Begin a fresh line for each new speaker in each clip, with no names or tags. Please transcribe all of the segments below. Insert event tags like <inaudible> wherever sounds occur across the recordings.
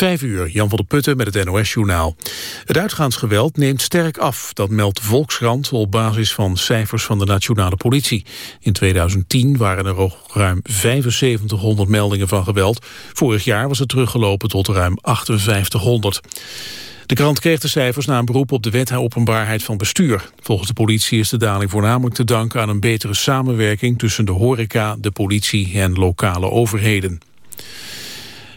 Vijf uur, Jan van der Putten met het NOS-journaal. Het uitgaansgeweld neemt sterk af, dat meldt Volkskrant op basis van cijfers van de nationale politie. In 2010 waren er ruim 7500 meldingen van geweld. Vorig jaar was het teruggelopen tot ruim 5800. De krant kreeg de cijfers na een beroep op de wet openbaarheid van bestuur. Volgens de politie is de daling voornamelijk te danken aan een betere samenwerking tussen de horeca, de politie en lokale overheden.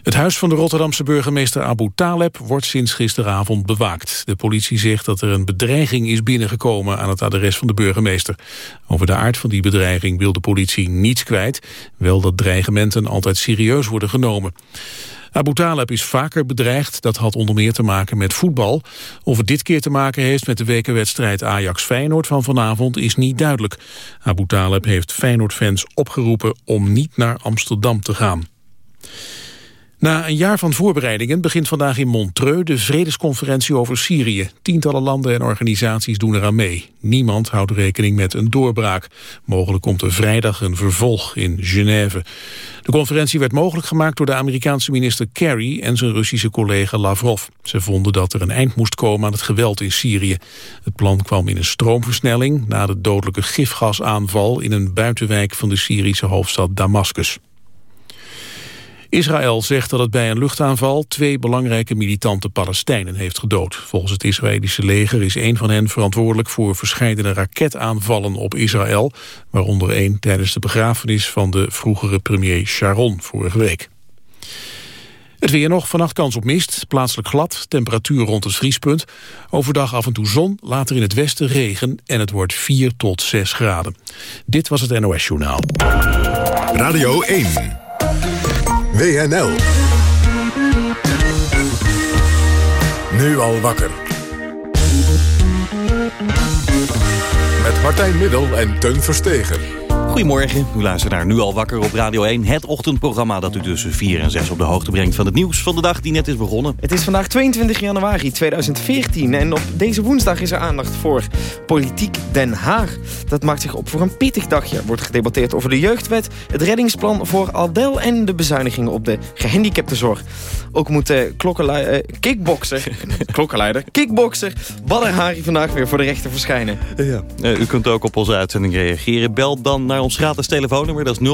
Het huis van de Rotterdamse burgemeester Abu Taleb wordt sinds gisteravond bewaakt. De politie zegt dat er een bedreiging is binnengekomen aan het adres van de burgemeester. Over de aard van die bedreiging wil de politie niets kwijt. Wel dat dreigementen altijd serieus worden genomen. Abu Taleb is vaker bedreigd. Dat had onder meer te maken met voetbal. Of het dit keer te maken heeft met de wekenwedstrijd Ajax-Feyenoord van vanavond is niet duidelijk. Abu Taleb heeft Feyenoord-fans opgeroepen om niet naar Amsterdam te gaan. Na een jaar van voorbereidingen begint vandaag in Montreux de vredesconferentie over Syrië. Tientallen landen en organisaties doen eraan mee. Niemand houdt rekening met een doorbraak. Mogelijk komt er vrijdag een vervolg in Genève. De conferentie werd mogelijk gemaakt door de Amerikaanse minister Kerry en zijn Russische collega Lavrov. Ze vonden dat er een eind moest komen aan het geweld in Syrië. Het plan kwam in een stroomversnelling na de dodelijke gifgasaanval in een buitenwijk van de Syrische hoofdstad Damascus. Israël zegt dat het bij een luchtaanval twee belangrijke militante Palestijnen heeft gedood. Volgens het Israëlische leger is een van hen verantwoordelijk voor verschillende raketaanvallen op Israël, waaronder één tijdens de begrafenis van de vroegere premier Sharon vorige week. Het weer nog, vannacht kans op mist, plaatselijk glad, temperatuur rond het vriespunt. Overdag af en toe zon, later in het westen regen en het wordt 4 tot 6 graden. Dit was het NOS Journaal.
Radio 1. WNL. Nu al wakker. Met Martijn Middel en Teun Verstegen.
Goedemorgen, u luistert naar Nu al wakker op Radio 1. Het ochtendprogramma dat u tussen 4 en 6 op de hoogte brengt van het nieuws van de dag die net is begonnen.
Het is vandaag 22 januari 2014 en op deze woensdag is er aandacht voor politiek Den Haag. Dat maakt zich op voor een pittig dagje. Er wordt gedebatteerd over de jeugdwet, het reddingsplan voor Aldel en de bezuinigingen op de gehandicaptenzorg. Ook moet de uh, kickboxer, klokkenleider, kickboxer Badr Hari vandaag weer voor de rechter verschijnen.
Ja. Uh, u kunt ook op onze uitzending reageren. Bel dan naar ons gratis telefoonnummer. Dat is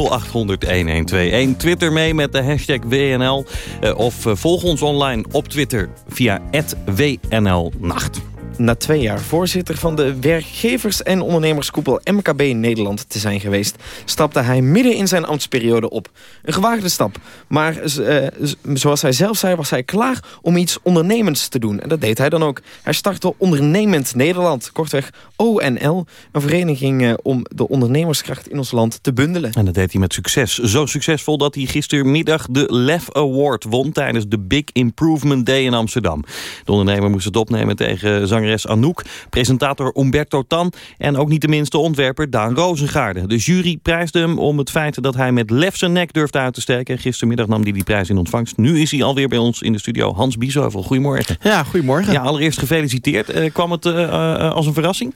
0800-1121. Twitter mee met de hashtag WNL. Uh, of volg ons online op Twitter via WNLnacht
na twee jaar voorzitter van de werkgevers- en ondernemerskoepel MKB Nederland te zijn geweest, stapte hij midden in zijn ambtsperiode op. Een gewaagde stap, maar uh, zoals hij zelf zei, was hij klaar om iets ondernemends te doen. En dat deed hij dan ook. Hij startte Ondernemend Nederland, kortweg ONL, een vereniging uh, om de ondernemerskracht in ons land te bundelen.
En dat deed hij met succes. Zo succesvol dat hij gistermiddag de LEF Award won tijdens de Big Improvement Day in Amsterdam. De ondernemer moest het opnemen tegen zanger Anouk, presentator Umberto Tan... en ook niet de minste ontwerper Daan Rozengaarde. De jury prijsde hem om het feit dat hij met lef zijn nek durfde uit te steken. Gistermiddag nam hij die prijs in ontvangst. Nu is hij alweer bij ons in de studio. Hans Biesheuvel, goedemorgen.
Ja, goedemorgen.
Ja, allereerst gefeliciteerd. Uh, kwam het uh, uh, als een verrassing?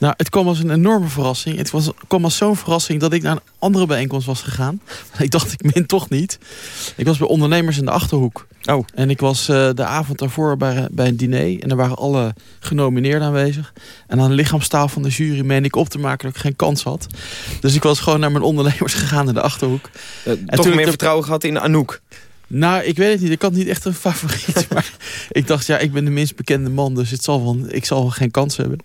Nou, het kwam als een enorme verrassing. Het was, kwam als zo'n verrassing dat ik naar een andere bijeenkomst was gegaan. <laughs> Ik dacht, ik min toch niet. Ik was bij ondernemers in de Achterhoek. Oh. En ik was uh, de avond daarvoor bij, bij een diner. En er waren alle genomineerden aanwezig. En aan de lichaamstaal van de jury meen ik op te maken dat ik geen kans had. Dus ik was gewoon naar mijn ondernemers <laughs> gegaan in de Achterhoek.
Uh, en toch meer vertrouwen gehad in Anouk?
Nou, ik weet het niet. Ik had niet echt een <laughs> favoriet. maar ik dacht, ja, ik ben de minst bekende man. Dus het zal wel, ik zal wel geen kans hebben.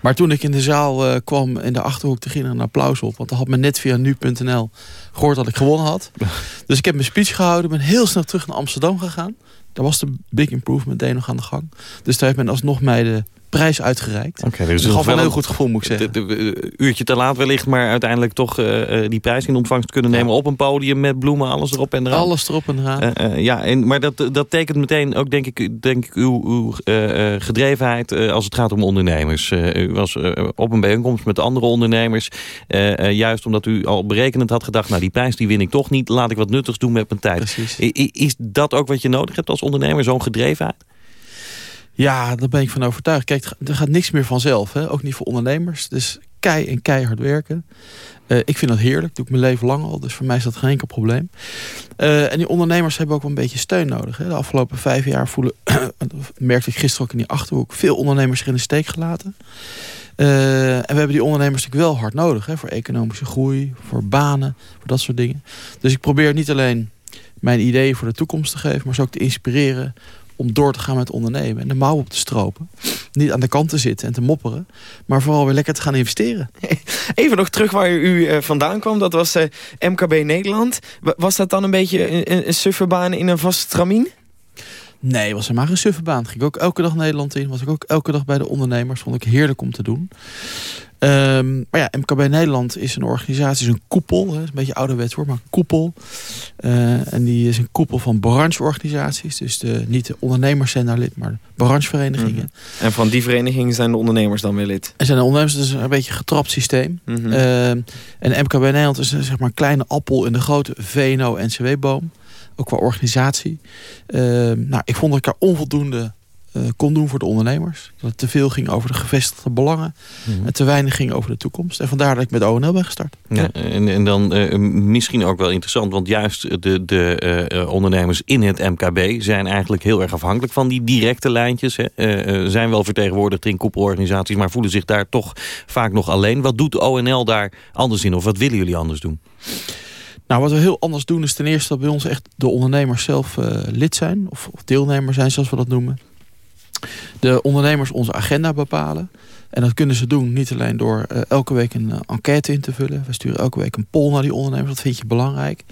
Maar toen ik in de zaal uh, kwam in de Achterhoek, te ging er een applaus op. Want dan had men net via nu.nl gehoord dat ik gewonnen had. <laughs> Dus ik heb mijn speech gehouden, ben heel snel terug naar Amsterdam gegaan. Daar was de Big Improvement Day nog aan de gang. Dus daar heeft men alsnog mij de prijs uitgereikt. Oké, dus het gaf een heel goed gevoel, moet ik zeggen.
De, de, uurtje te laat wellicht, maar uiteindelijk toch uh, die prijs in ontvangst kunnen nemen... op een podium met bloemen, alles erop en eraan.
Alles erop en eraan.
Uh, uh, ja, en, maar dat, dat tekent meteen ook, denk ik, denk ik uw, uw gedrevenheid als het gaat om ondernemers. u was op een bijeenkomst met andere ondernemers. juist omdat u al berekenend had gedacht... nou, die prijs die win ik toch niet, laat ik wat nuttigs doen met mijn tijd. Precies. is dat ook wat je nodig hebt als ondernemer, zo'n gedrevenheid?
Ja, daar ben ik van overtuigd. Kijk, er gaat niks meer vanzelf. Hè? Ook niet voor ondernemers. Dus kei en keihard werken. Uh, ik vind dat heerlijk, doe ik mijn leven lang al. Dus voor mij is dat geen enkel probleem. Uh, en die ondernemers hebben ook wel een beetje steun nodig. Hè. De afgelopen vijf jaar voelen, <clears throat> merkte ik gisteren ook in die Achterhoek... veel ondernemers zich in de steek gelaten. Uh, en we hebben die ondernemers natuurlijk wel hard nodig. Hè, voor economische groei, voor banen, voor dat soort dingen. Dus ik probeer niet alleen mijn ideeën voor de toekomst te geven... maar ze ook te inspireren om door te gaan met ondernemen. En de mouw op te stropen. Niet aan de kant te zitten en te mopperen. Maar vooral weer lekker te gaan investeren. <laughs>
Even nog terug waar u uh, vandaan kwam. Dat was uh, MKB Nederland. Was dat dan een beetje een, een suffe baan in een vast tramien?
Nee, was helemaal geen suffe baan. Ging ik ook elke dag Nederland in. Was ik ook elke dag bij de ondernemers. Vond ik heerlijk om te doen. Um, maar ja, MKB Nederland is een organisatie, is een koepel. Hè, is een beetje ouderwets hoor, maar een koepel. Uh, en die is een koepel van brancheorganisaties. Dus de, niet de ondernemers zijn daar lid, maar brancheverenigingen. Mm
-hmm. En van die verenigingen zijn de ondernemers dan weer lid?
En zijn de ondernemers, dus een beetje een getrapt systeem. Mm -hmm. uh, en MKB Nederland is zeg maar een kleine appel in de grote VNO-NCW-boom. Ook qua organisatie. Uh, nou, ik vond daar onvoldoende kon doen voor de ondernemers. Dat het te veel ging over de gevestigde belangen. Mm -hmm. En te weinig ging over de toekomst. En vandaar dat ik met ONL ben gestart.
Ja, en, en dan uh, misschien ook wel interessant. Want juist de, de uh, ondernemers in het MKB zijn eigenlijk heel erg afhankelijk van die directe lijntjes. Hè. zijn wel vertegenwoordigd in koepelorganisaties. Maar voelen zich daar toch vaak nog alleen. Wat doet ONL daar anders in? Of wat willen jullie anders doen?
Nou, wat we heel anders doen is ten eerste dat bij ons echt de ondernemers zelf uh, lid zijn. Of, of deelnemer zijn, zoals we dat noemen. De ondernemers onze agenda bepalen. En dat kunnen ze doen niet alleen door uh, elke week een uh, enquête in te vullen. We sturen elke week een poll naar die ondernemers. Dat vind je belangrijk.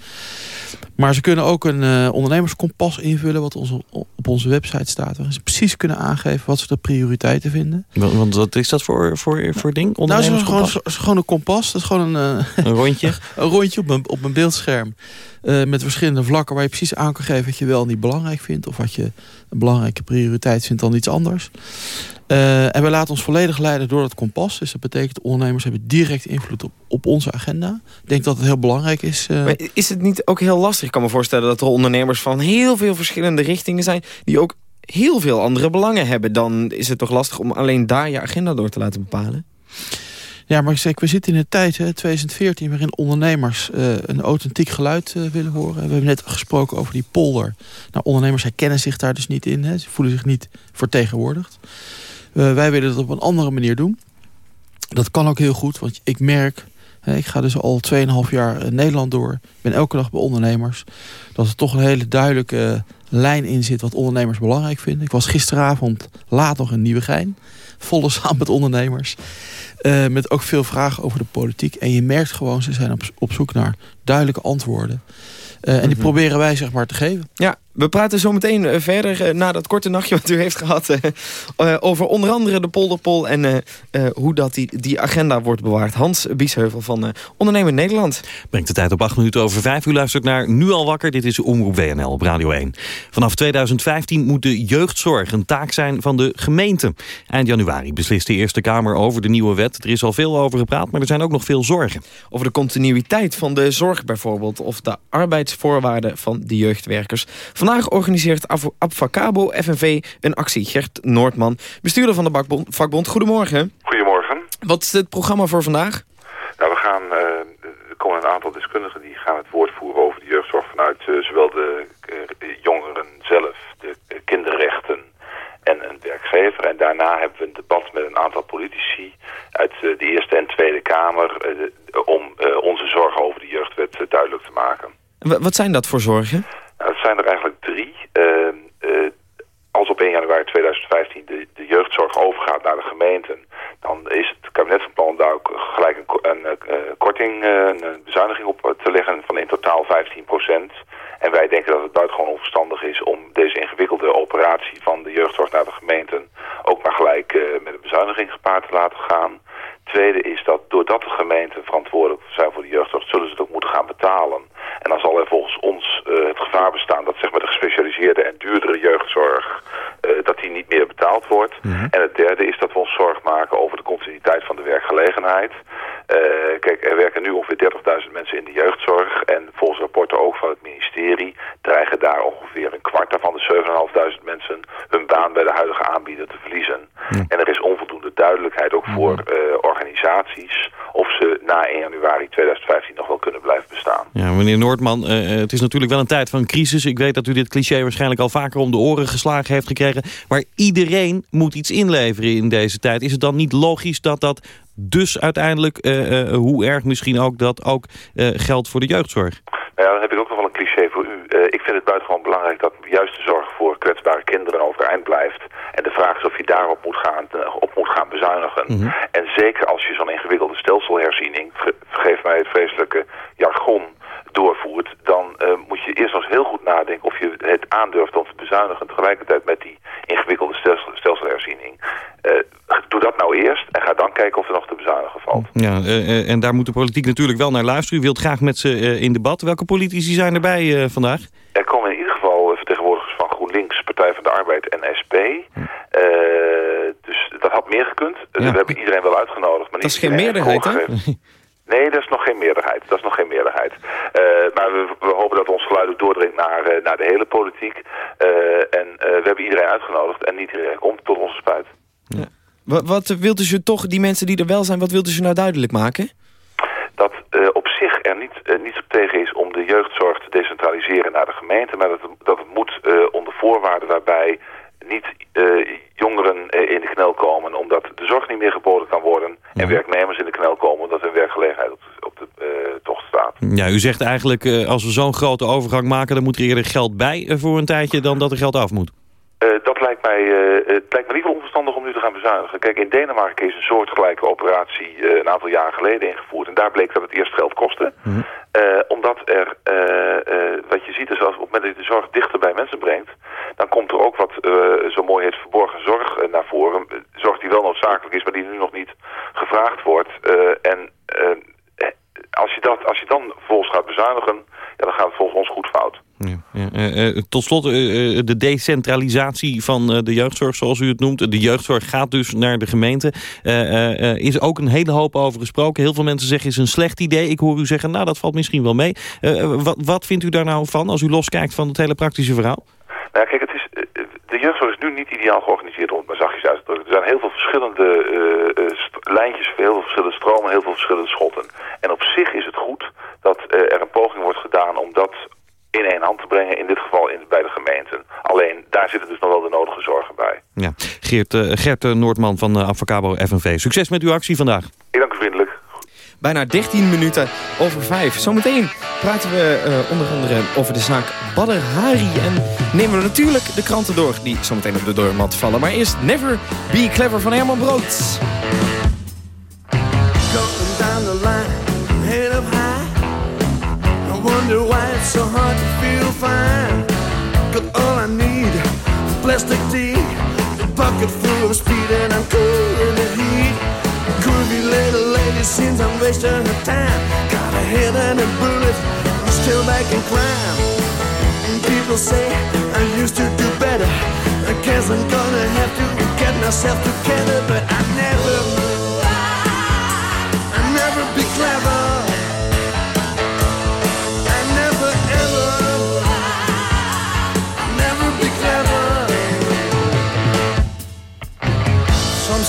Maar ze kunnen ook een uh, ondernemerskompas invullen... wat onze, op onze website staat. Waarin ze precies kunnen aangeven wat ze de prioriteiten vinden.
Want, want wat is dat voor, voor, voor ding?
Nou, het is gewoon, gewoon een kompas. Dat is gewoon een,
een rondje? <laughs>
een rondje op een, op een beeldscherm. Met verschillende vlakken waar je precies aan kan geven... wat je wel niet belangrijk vindt. Of wat je een belangrijke prioriteit vindt dan iets anders. Uh, en we laten ons volledig leiden door dat kompas. Dus dat betekent ondernemers hebben direct invloed op, op onze agenda. Ik denk dat het heel belangrijk is. Uh...
Maar is het niet ook heel lastig? Ik kan me voorstellen dat er ondernemers van heel veel verschillende richtingen zijn... die ook heel veel andere belangen hebben. Dan is het toch lastig om alleen daar je agenda door te laten bepalen?
Ja, maar ik zeg, we zitten in een tijd, hè, 2014, waarin ondernemers uh, een authentiek geluid uh, willen horen. We hebben net gesproken over die polder. Nou, ondernemers herkennen zich daar dus niet in. Hè. Ze voelen zich niet vertegenwoordigd. Uh, wij willen dat op een andere manier doen. Dat kan ook heel goed, want ik merk... Hè, ik ga dus al 2,5 jaar Nederland door. Ik ben elke dag bij ondernemers. Dat er toch een hele duidelijke lijn in zit wat ondernemers belangrijk vinden. Ik was gisteravond laat nog in Nieuwegein. Volle zaal met ondernemers. Uh, met ook veel vragen over de politiek. En je merkt gewoon, ze zijn op, op zoek naar duidelijke antwoorden. Uh, en die mm -hmm. proberen wij zeg maar te geven.
Ja, we praten zo meteen uh, verder uh, na dat korte nachtje wat u heeft gehad. Uh, <laughs> over onder andere de polderpol en hoe dat die, die agenda wordt bewaard. Hans Biesheuvel van Ondernemer Nederland.
Brengt de tijd op 8 minuten over 5. U luistert naar Nu al wakker. Dit is Omroep WNL op Radio 1. Vanaf 2015 moet de jeugdzorg een taak zijn van de gemeente. Eind januari beslist de Eerste Kamer over de nieuwe wet. Er is al veel over gepraat, maar er zijn ook nog veel zorgen.
Over de continuïteit van de zorg bijvoorbeeld. Of de arbeidsvoorwaarden van de jeugdwerkers. Vandaag organiseert Abfacabo FNV een actie. Gert Noordman, bestuurder van de vakbond. vakbond. Goedemorgen.
Goedemorgen.
Wat is het programma voor vandaag?
Nou, we gaan, uh, er komen een aantal deskundigen die gaan het woord voeren over de jeugdzorg vanuit uh, zowel de uh, jongeren zelf, de kinderrechten en een werkgever. En daarna hebben we een debat met een aantal politici uit de Eerste en Tweede Kamer om onze zorgen over de jeugdwet duidelijk te maken.
Wat zijn dat voor zorgen?
Nou, dat zijn er eigenlijk drie. Uh, uh, als op 1 januari 2015 de, de jeugdzorg overgaat naar de gemeenten... dan is het kabinet van plan daar ook gelijk een, een, een korting, een bezuiniging op te leggen van in totaal 15% En wij denken dat het buitengewoon onverstandig is om deze ingewikkelde operatie van de jeugdzorg naar de gemeenten... ook maar gelijk met een bezuiniging gepaard te laten gaan. Tweede is dat doordat de gemeenten verantwoordelijk zijn voor de jeugdzorg... zullen ze het ook moeten gaan betalen. En dan zal er volgens ons uh, het gevaar bestaan dat zeg maar, de gespecialiseerde en duurdere jeugdzorg... Uh, dat die niet meer betaald wordt. Mm -hmm. En het derde is dat we ons zorg maken over de continuïteit van de werkgelegenheid. Uh, kijk, er werken nu ongeveer 30.000 mensen in de jeugdzorg. En volgens rapporten ook van het ministerie dreigen daar ongeveer een kwart daarvan de 7.500 mensen hun baan bij de huidige aanbieder te verliezen. En er is onvoldoende duidelijkheid ook voor uh, organisaties of ze na 1 januari 2015 nog wel kunnen blijven bestaan.
Ja, meneer Noordman, uh, het is natuurlijk wel een tijd van crisis. Ik weet dat u dit cliché waarschijnlijk al vaker om de oren geslagen heeft gekregen. Maar iedereen moet iets inleveren in deze tijd. Is het dan niet logisch dat dat dus uiteindelijk, uh, hoe erg misschien ook, dat ook geldt voor de jeugdzorg?
Nou ja, dan heb ik ook nog wel een cliché voor u. ik vind het buitengewoon belangrijk dat juist de zorg voor kwetsbare kinderen overeind blijft. En de vraag is of je daarop moet gaan, op moet gaan bezuinigen. Mhm. En zeker als je zo'n ingewikkelde stelselherziening, vergeef mij het vreselijke jargon, doorvoert, dan uh, moet je eerst nog eens heel goed nadenken of je het aandurft om te bezuinigen tegelijkertijd met die ingewikkelde stelsel, stelselherziening. Uh, doe dat nou eerst en ga dan kijken of er nog te bezuinigen valt.
Ja, uh, en daar moet de politiek natuurlijk wel naar luisteren. U wilt graag met ze in debat. Welke politici zijn erbij vandaag?
Er komen in ieder geval vertegenwoordigers van GroenLinks, Partij van de Arbeid en SP. dus dat had meer gekund. We hebben iedereen wel uitgenodigd. Maar
dat is geen meerderheid, hè? <laughs>
Nee, dat is nog geen meerderheid. Dat is nog geen meerderheid. Uh, maar we, we, hopen dat ons geluid ook doordringt naar, uh, naar de hele politiek. Uh, en we hebben iedereen uitgenodigd en niet iedereen komt tot onze spuit.
Ja. Wat, wat wilt u ze toch, die mensen die er wel zijn, wat wilt u ze nou duidelijk maken?
Dat op zich er niet, niets op tegen is om de jeugdzorg te decentraliseren naar de gemeente. Maar dat, dat het moet onder voorwaarden waarbij niet jongeren in de knel komen omdat de zorg niet meer geboden kan worden. En werknemers in de knel komen omdat hun werkgelegenheid op, op de uh, tocht staat.
Ja, u zegt eigenlijk uh, als we zo'n grote overgang maken... dan moet er eerder geld bij uh, voor een tijdje dan dat er geld af moet.
dat lijkt mij, het lijkt me niet onverstandig om nu te gaan bezuinigen. Kijk, in Denemarken is een soortgelijke operatie een aantal jaren geleden ingevoerd. En daar bleek dat het eerst geld kostte. Mhm. omdat er, wat je ziet is als op het moment dat je de zorg dichter bij mensen brengt... dan komt er ook wat, zo mooi heet, verborgen zorg naar voren. Zorg die wel noodzakelijk is, maar die nu nog niet gevraagd wordt. en als je, dat, als je dan vervolgens gaat bezuinigen, ja, dan gaat het volgens ons goed fout. Ja,
ja. Uh, tot slot, uh, de decentralisatie van de jeugdzorg, zoals u het noemt. De jeugdzorg gaat dus naar de gemeente. is ook een hele hoop over gesproken. Heel veel mensen zeggen, is een slecht idee. Ik hoor u zeggen, nou, dat valt misschien wel mee. wat, wat vindt u daar nou van, als u loskijkt van het hele praktische verhaal?
Nou, kijk, het is, de jeugdzorg is nu niet ideaal georganiseerd, om het maar zachtjes uit. Er zijn heel veel verschillende lijntjes, heel veel verschillende stromen, heel veel verschillende schotten. En op zich is het goed dat er een poging wordt gedaan om dat in één hand te brengen, in dit geval in, bij de gemeenten. Alleen daar zitten dus nog wel de nodige zorgen bij.
Ja. Geert, uh, Gert Noordman van uh, Avocabo FNV. Succes met uw actie vandaag.
Ik dank u vriendelijk.
Bijna 13 minuten over 5. Zometeen praten we uh, onder andere over de zaak Badr Hari. En nemen we natuurlijk de kranten door die zometeen op de doormat vallen. Maar eerst Never Be Clever van Herman Brood. Going down the line, wonder why it's so hard to feel fine. Got all I need, plastic tea, a bucket full of speed, and I'm cool in the heat. Groovy little lady seems I'm wasting her time. Got a head and a bullet, still back in crime. And people say I used to do better. I guess I'm gonna have to get myself together, but I never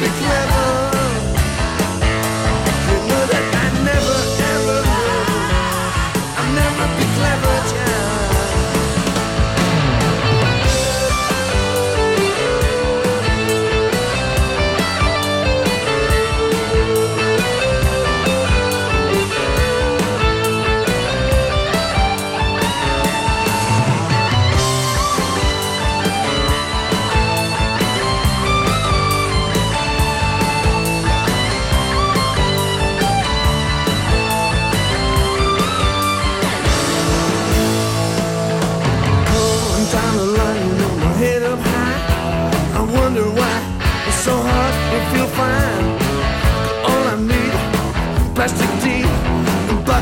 never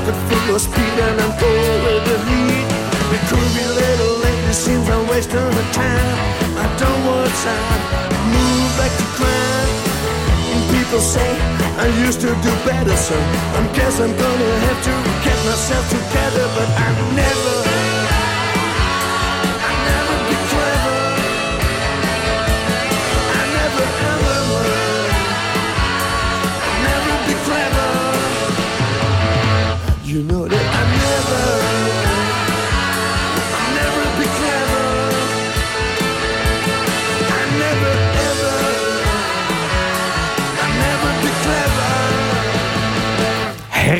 pocket full of speed and I'm full of the lead. It could be a little late, it seems I'm wasting my time. I don't want time, move back to crime. And people say I used to do better, so I guess I'm gonna have to get myself together, but I'm never.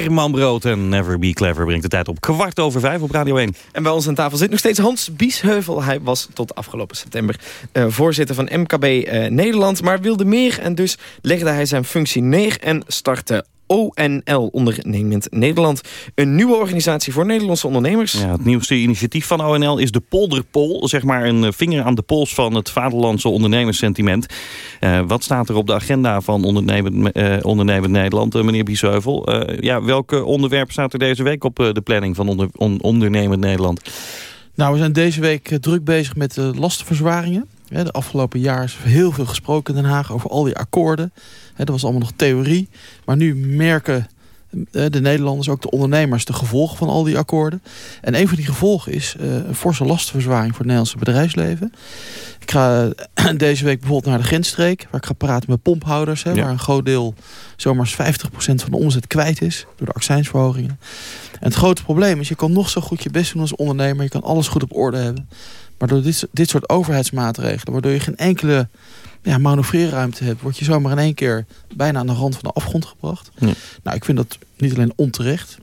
Herman Brood en Never Be Clever brengt de tijd op kwart over vijf op Radio 1.
En bij ons aan tafel zit nog steeds Hans Biesheuvel. Hij was tot afgelopen september eh, voorzitter van MKB eh, Nederland... maar wilde meer en dus legde hij zijn functie neer... en startte ONL, Ondernemend Nederland. Een nieuwe organisatie voor Nederlandse ondernemers.
Ja, het nieuwste initiatief van ONL is de Polderpol. Zeg maar een vinger aan de pols van het vaderlandse ondernemerssentiment. Eh, wat staat er op de agenda van Ondernemend, eh, ondernemend Nederland, eh, meneer Biesheuvel? Eh, ja, welke onderwerp staat er deze week op eh, de planning van onder, on- Ondernemend Nederland?
Nou, we zijn deze week eh, druk bezig met de lastenverzwaringen. Hè, De afgelopen jaar is heel veel gesproken in Den Haag over al die akkoorden. Dat was allemaal nog theorie. Maar nu merken eh, de Nederlanders, ook de ondernemers, de gevolgen van al die akkoorden. En een van die gevolgen is eh, een forse lastenverzwaring voor het Nederlandse bedrijfsleven. Ik ga eh, <clears throat> deze week bijvoorbeeld naar de grensstreek, waar ik ga praten met pomphouders. Hè,
Ja.
Waar een groot deel, zomaar 50% van de omzet kwijt is door de accijnsverhogingen. En het grote probleem is, je kan nog zo goed je best doen als ondernemer. Je kan alles goed op orde hebben. Maar door dit, dit soort overheidsmaatregelen, waardoor je geen enkele ja, manoeuvreerruimte hebt, word je zomaar in één keer bijna aan de rand van de afgrond gebracht.
Ja.
Nou, ik vind dat niet alleen onterecht,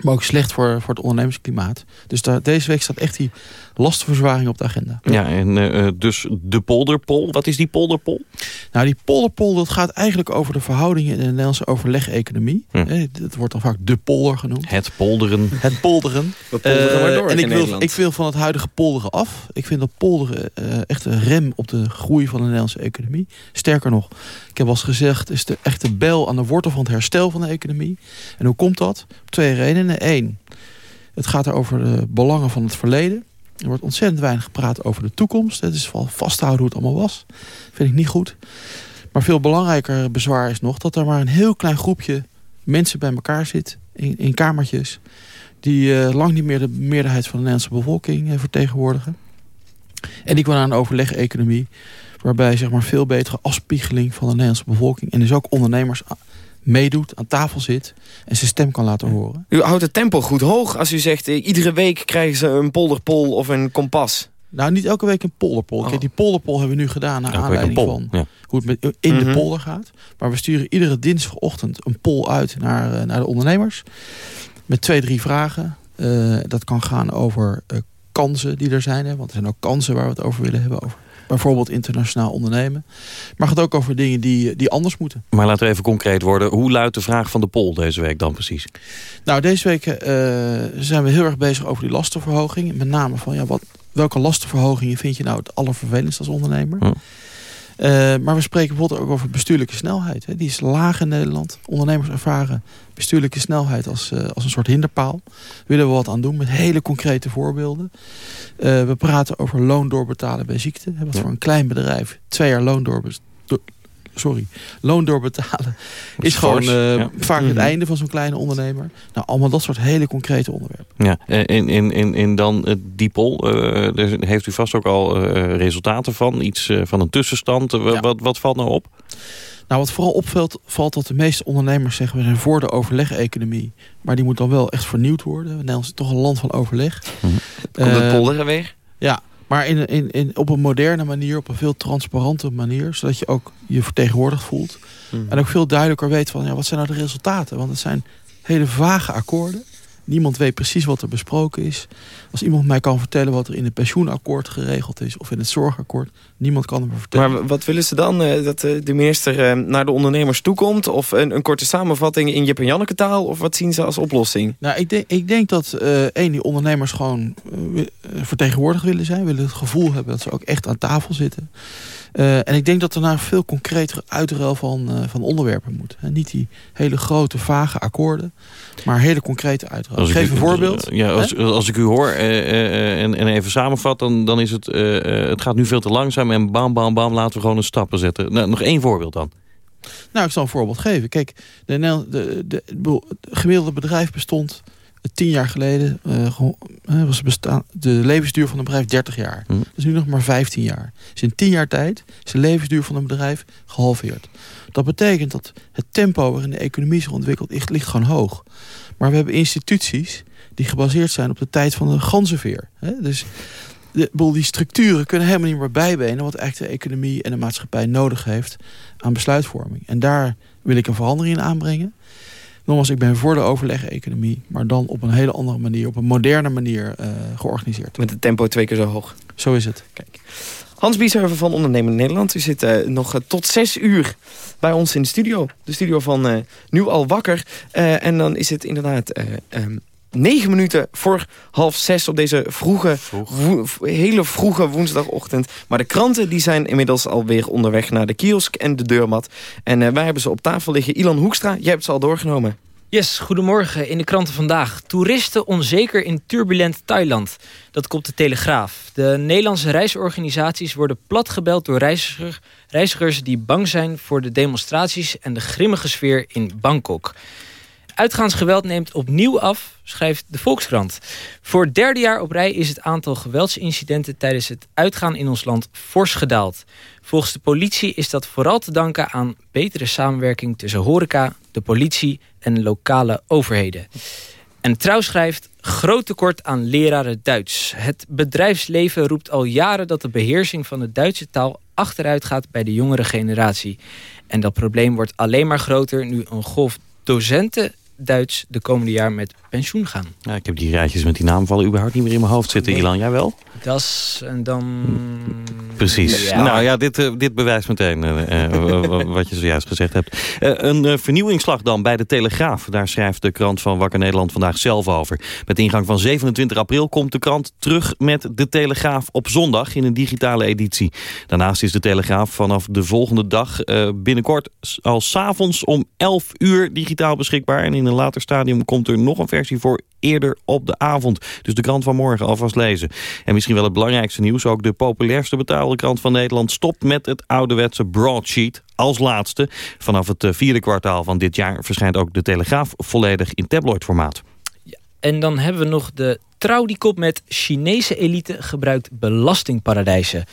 maar ook slecht voor, voor het ondernemersklimaat. Dus daar, deze week staat echt die lastenverzwaring op de agenda.
Ja, en eh, eh, dus de Polderpol. Wat is die Polderpol?
Nou, die polderpol, dat gaat eigenlijk over de verhoudingen in de Nederlandse overleg-economie.
Hm.
Eh, Dat wordt dan vaak de polder genoemd.
Het polderen.
Het polderen. <laughs>
We polderen maar
Eh,
door
en ik wil, ik wil van het huidige polderen af. Ik vind dat polderen eh, echt een rem op de groei van de Nederlandse economie. Sterker nog, ik heb al eens gezegd... is de echte bel aan de wortel van het herstel van de economie. En hoe komt dat? Op twee redenen. Eén, het gaat er over de belangen van het verleden. Er wordt ontzettend weinig gepraat over de toekomst. Het is vooral vasthouden hoe het allemaal was. Vind ik niet goed. Maar veel belangrijker bezwaar is nog... dat er maar een heel klein groepje mensen bij elkaar zit... in, in kamertjes die eh, lang niet meer de meerderheid van de Nederlandse bevolking eh, vertegenwoordigen. En ik wil naar een overleg-economie... waarbij zeg maar, veel betere afspiegeling van de Nederlandse bevolking... en dus ook ondernemers meedoet, aan tafel zit... en zijn stem kan laten horen.
U houdt het tempo goed hoog als u zegt... eh, iedere week krijgen ze een polderpol of een kompas.
Nou, niet elke week een polderpol.
Oh.
Kijk, die polderpol hebben we nu gedaan... naar
Elke
aanleiding
pol.
van
Ja.
hoe het met, in
Mhm.
de polder gaat. Maar we sturen iedere dinsdagochtend een poll uit naar, eh, naar de ondernemers. Met twee, drie vragen. Eh, dat kan gaan over eh, kansen die er zijn. Hè, want er zijn ook kansen waar we het over willen hebben. Over bijvoorbeeld internationaal ondernemen. Maar het gaat ook over dingen die, die anders moeten.
Maar laten we even concreet worden. Hoe luidt de vraag van de Pol deze week dan precies?
Nou, deze week eh, zijn we heel erg bezig over die lastenverhoging. Met name van ja, wat, welke lastenverhogingen vind je nou het allervervelendst als ondernemer?
Hm.
Eh, maar we spreken bijvoorbeeld ook over bestuurlijke snelheid. Hè. Die is laag in Nederland. Ondernemers ervaren bestuurlijke snelheid als, eh, als een soort hinderpaal. Willen we wat aan doen met hele concrete voorbeelden. Eh, we praten over loon doorbetalen bij ziekte. Hè, wat voor een klein bedrijf twee jaar loon doorbetalen. Sorry, loon doorbetalen is gewoon eh,
ja.
vaak het
Mhm.
einde van zo'n kleine ondernemer. Nou, allemaal dat soort hele concrete onderwerpen.
Ja, en, en, en, en dan eh, die poll. eh, daar heeft u vast ook al eh, resultaten van. Iets eh, van een tussenstand. Eh,
Ja.
wat, wat valt nou op?
Nou, wat vooral opvalt, valt dat de meeste ondernemers zeggen... we zijn voor de overleg-economie. Maar die moet dan wel echt vernieuwd worden. Nederland is toch een land van overleg.
Mhm.
Komt het
Eh,
weer?
Maar in, in, in, op een moderne manier, op een veel transparante manier... zodat je ook je vertegenwoordigd voelt. En ook veel duidelijker weet van, ja, wat zijn nou de resultaten? Want het zijn hele vage akkoorden. Niemand weet precies wat er besproken is. Als iemand mij kan vertellen wat er in het pensioenakkoord geregeld is... of in het zorgakkoord, niemand kan het me vertellen.
Maar wat willen ze dan? eh, dat eh, de minister eh, naar de ondernemers toekomt? Of een, een korte samenvatting in Jip en Janneke taal? Of wat zien ze als oplossing?
Nou, ik denk, ik denk dat eh één, die ondernemers gewoon eh, vertegenwoordigd willen zijn. Willen het gevoel hebben dat ze ook echt aan tafel zitten. Eh, en ik denk dat er naar veel concretere uitruil van, eh, van onderwerpen moet. En niet die hele grote, vage akkoorden, maar hele concrete uitruil. Als Geef een voorbeeld.
ja, als, als ik u hoor en, en even samenvat, dan, dan is het... het gaat nu veel te langzaam en bam, bam, bam, laten we gewoon een stappen zetten. Nou, nog één voorbeeld dan.
Nou, ik zal een voorbeeld geven. Kijk, de, de, de, de gemiddelde bedrijf bestond tien jaar geleden uh, was bestaan, de levensduur van een bedrijf 30 jaar. Dat is nu nog maar 15 jaar. Dus in 10 jaar tijd is de levensduur van een bedrijf gehalveerd. Dat betekent dat het tempo waarin de economie zich ontwikkelt ligt gewoon hoog. Maar we hebben instituties die gebaseerd zijn op de tijd van de ganzenveer. Dus de, die structuren kunnen helemaal niet meer bijbenen... wat eigenlijk de economie en de maatschappij nodig heeft aan besluitvorming. En daar wil ik een verandering in aanbrengen. Nogmaals, ik ben voor de overleg-economie... maar dan op een hele andere manier, op een moderne manier uh, georganiseerd.
Met het tempo twee keer zo hoog.
Zo is het.
Kijk. Hans Biesheuvel van Ondernemen Nederland. U zit uh, nog uh, tot zes uur bij ons in de studio. De studio van Nu Al Wakker. en dan is het inderdaad... Um, negen minuten voor half zes op deze vroege, hele vroege woensdagochtend. Maar de kranten die zijn inmiddels alweer onderweg naar de kiosk en de deurmat. En uh, wij hebben ze op tafel liggen. Ilan Hoekstra, jij hebt ze al doorgenomen.
Yes, goedemorgen. In de kranten vandaag. Toeristen onzeker in turbulent Thailand. Dat komt de Telegraaf. De Nederlandse reisorganisaties worden platgebeld door reizigers, reizigers die bang zijn voor de demonstraties en de grimmige sfeer in Bangkok. Uitgaansgeweld neemt opnieuw af, schrijft de Volkskrant. Voor het derde jaar op rij is het aantal geweldsincidenten tijdens het uitgaan in ons land fors gedaald. Volgens de politie is dat vooral te danken aan betere samenwerking tussen horeca, de politie en lokale overheden. En Trouw schrijft groot tekort aan leraren Duits. Het bedrijfsleven roept al jaren dat de beheersing van de Duitse taal achteruit gaat bij de jongere generatie. En dat probleem wordt alleen maar groter nu een golf docenten Duits de komende jaar met pensioen gaan.
Ja, ik heb die rijtjes met die namen vallen überhaupt niet meer in mijn hoofd zitten, Ilan. Jij wel?
Das en dan...
Precies. Nou ja, dit, uh, dit bewijst meteen uh, wat je zojuist gezegd hebt. een vernieuwingsslag dan bij de Telegraaf. Daar schrijft de krant van Wakker Nederland vandaag zelf over. Met ingang van 27 april komt de krant terug met de Telegraaf op zondag in een digitale editie. Daarnaast is de Telegraaf vanaf de volgende dag binnenkort al s'avonds om 11 uur digitaal beschikbaar. En in een later stadium komt er nog een versie voor eerder op de avond. Dus de krant van morgen alvast lezen. En misschien wel het belangrijkste nieuws. Ook de populairste betaalde krant van Nederland stopt met het ouderwetse broadsheet. Als laatste. Vanaf het eh, vierde kwartaal van dit jaar verschijnt ook de Telegraaf volledig in tabloidformaat.
Ja, en dan hebben we nog de trouw die kop met Chinese elite gebruikt belastingparadijzen.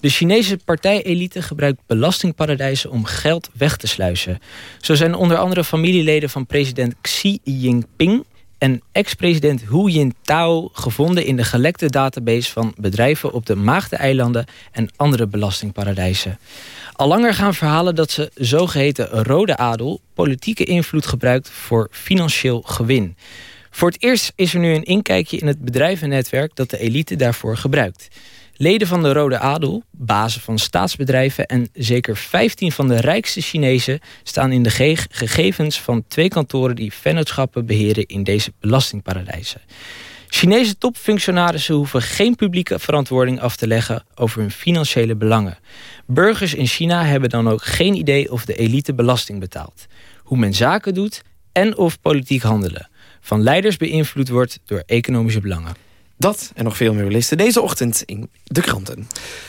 De Chinese partij-elite gebruikt belastingparadijzen om geld weg te sluizen. Zo zijn onder andere familieleden van president Xi Jinping en ex-president Hu Jintao gevonden in de gelekte database van bedrijven op de Maagdeneilanden en andere belastingparadijzen. Al langer gaan verhalen dat ze zogeheten rode adel politieke invloed gebruikt voor financieel gewin. Voor het eerst is er nu een inkijkje in het bedrijvennetwerk dat de elite daarvoor gebruikt. Leden van de Rode Adel, bazen van staatsbedrijven en zeker 15 van de rijkste Chinezen staan in de gegevens van twee kantoren die vennootschappen beheren in deze belastingparadijzen. Chinese topfunctionarissen hoeven geen publieke verantwoording af te leggen over hun financiële belangen. Burgers in China hebben dan ook geen idee of de elite belasting betaalt, hoe men zaken doet en of politiek handelen. Van leiders beïnvloed wordt door economische belangen.
Dat en nog veel meer listen deze ochtend in de kranten.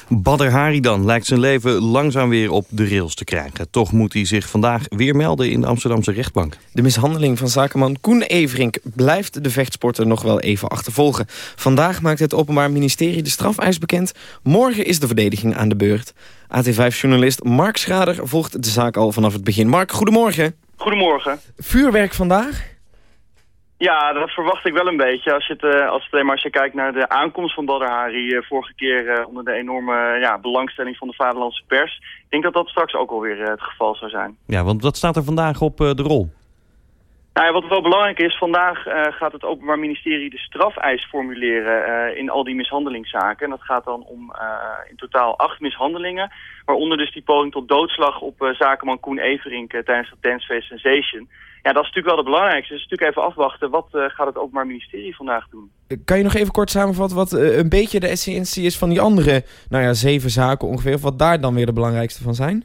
Badr Hari dan lijkt zijn leven langzaam weer op de rails te krijgen. Toch moet hij zich vandaag weer melden in de Amsterdamse rechtbank.
De mishandeling van zakenman Koen Everink blijft de vechtsporter nog wel even achtervolgen. Vandaag maakt het Openbaar Ministerie de strafeis bekend. Morgen is de verdediging aan de beurt. AT5-journalist Mark Schrader volgt de zaak al vanaf het begin. Mark, goedemorgen.
Goedemorgen.
Vuurwerk vandaag?
Ja, dat verwacht ik wel een beetje. Als je, het, uh, als, maar als je kijkt naar de aankomst van Badr Hari... Uh, vorige keer uh, onder de enorme ja, belangstelling van de vaderlandse pers... ik denk dat dat straks ook alweer het geval zou zijn.
Ja, want wat staat er vandaag op de rol?
Nou, ja, wat wel belangrijk is, vandaag gaat het Openbaar Ministerie de strafeis formuleren in al die mishandelingszaken. En dat gaat dan om in totaal acht mishandelingen, waaronder dus die poging tot doodslag op zakenman Koen Everink tijdens het Dancefest Sensation. Ja, dat is natuurlijk wel het belangrijkste. Dus natuurlijk even afwachten. Wat uh, gaat het Openbaar Ministerie vandaag doen?
Kan je nog even kort samenvatten wat uh, een beetje de essentie is van die andere nou ja, zeven zaken ongeveer? Of wat daar dan weer de belangrijkste van zijn?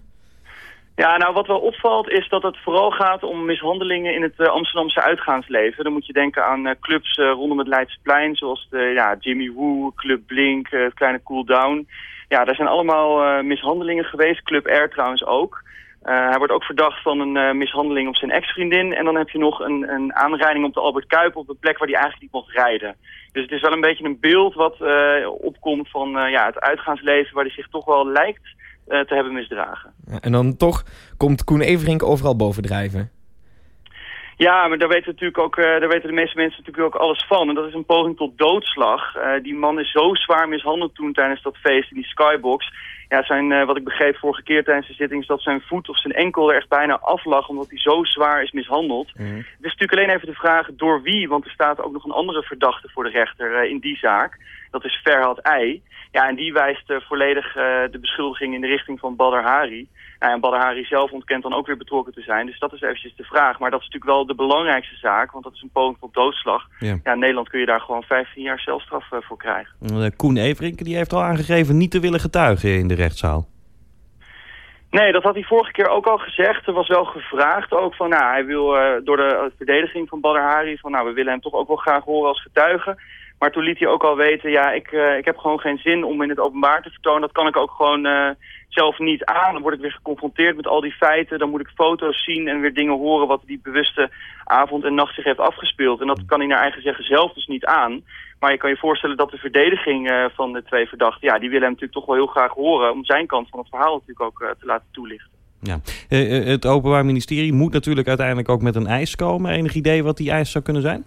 Ja, nou wat wel opvalt is dat het vooral gaat om mishandelingen in het uh, Amsterdamse uitgaansleven. Dan moet je denken aan uh, clubs uh, rondom het Leidseplein, zoals de ja, Jimmy Woo, Club Blink, het kleine Cool Down. Ja, daar zijn allemaal mishandelingen geweest, Club Air trouwens ook. Hij wordt ook verdacht van een mishandeling op zijn ex-vriendin. En dan heb je nog een, een aanrijding op de Albert Kuip op een plek waar hij eigenlijk niet mocht rijden. Dus het is wel een beetje een beeld wat opkomt van ja, het uitgaansleven waar hij zich toch wel lijkt te hebben misdragen.
En dan toch komt Koen Everink overal bovendrijven.
Ja, maar daar weten, natuurlijk ook, daar weten de meeste mensen natuurlijk ook alles van. En dat is een poging tot doodslag. Die man is zo zwaar mishandeld toen tijdens dat feest in die skybox. Ja, zijn, wat ik begreep vorige keer tijdens de zitting... is dat zijn voet of zijn enkel er echt bijna af lag... omdat hij zo zwaar is mishandeld. Mhm. Het is natuurlijk alleen even de vraag door wie... want er staat ook nog een andere verdachte voor de rechter in die zaak. Dat is Ferhat Ei. Ja, en die wijst uh, volledig de beschuldiging in de richting van Badr Hari. Nou, en Badr Hari zelf ontkent dan ook weer betrokken te zijn. Dus dat is eventjes de vraag. Maar dat is natuurlijk wel de belangrijkste zaak, want dat is een poging tot doodslag. Ja. ja. in Nederland kun je daar gewoon 15 jaar celstraf uh, voor krijgen.
Koen Everink die heeft al aangegeven niet te willen getuigen in de rechtszaal.
Nee, dat had hij vorige keer ook al gezegd. Er was wel gevraagd ook van, nou, hij wil door de verdediging van Badr Hari... van, nou, we willen hem toch ook wel graag horen als getuige. Maar toen liet hij ook al weten, ja, ik, uh, ik heb gewoon geen zin om in het openbaar te vertonen. Dat kan ik ook gewoon uh, zelf niet aan. Dan word ik weer geconfronteerd met al die feiten. Dan moet ik foto's zien en weer dingen horen wat die bewuste avond en nacht zich heeft afgespeeld. En dat kan hij naar eigen zeggen zelf dus niet aan. Maar je kan je voorstellen dat de verdediging uh, van de twee verdachten... ja, die willen hem natuurlijk toch wel heel graag horen... om zijn kant van het verhaal natuurlijk ook te laten toelichten.
Ja. het Openbaar Ministerie moet natuurlijk uiteindelijk ook met een eis komen. Enig idee wat die eis zou kunnen zijn?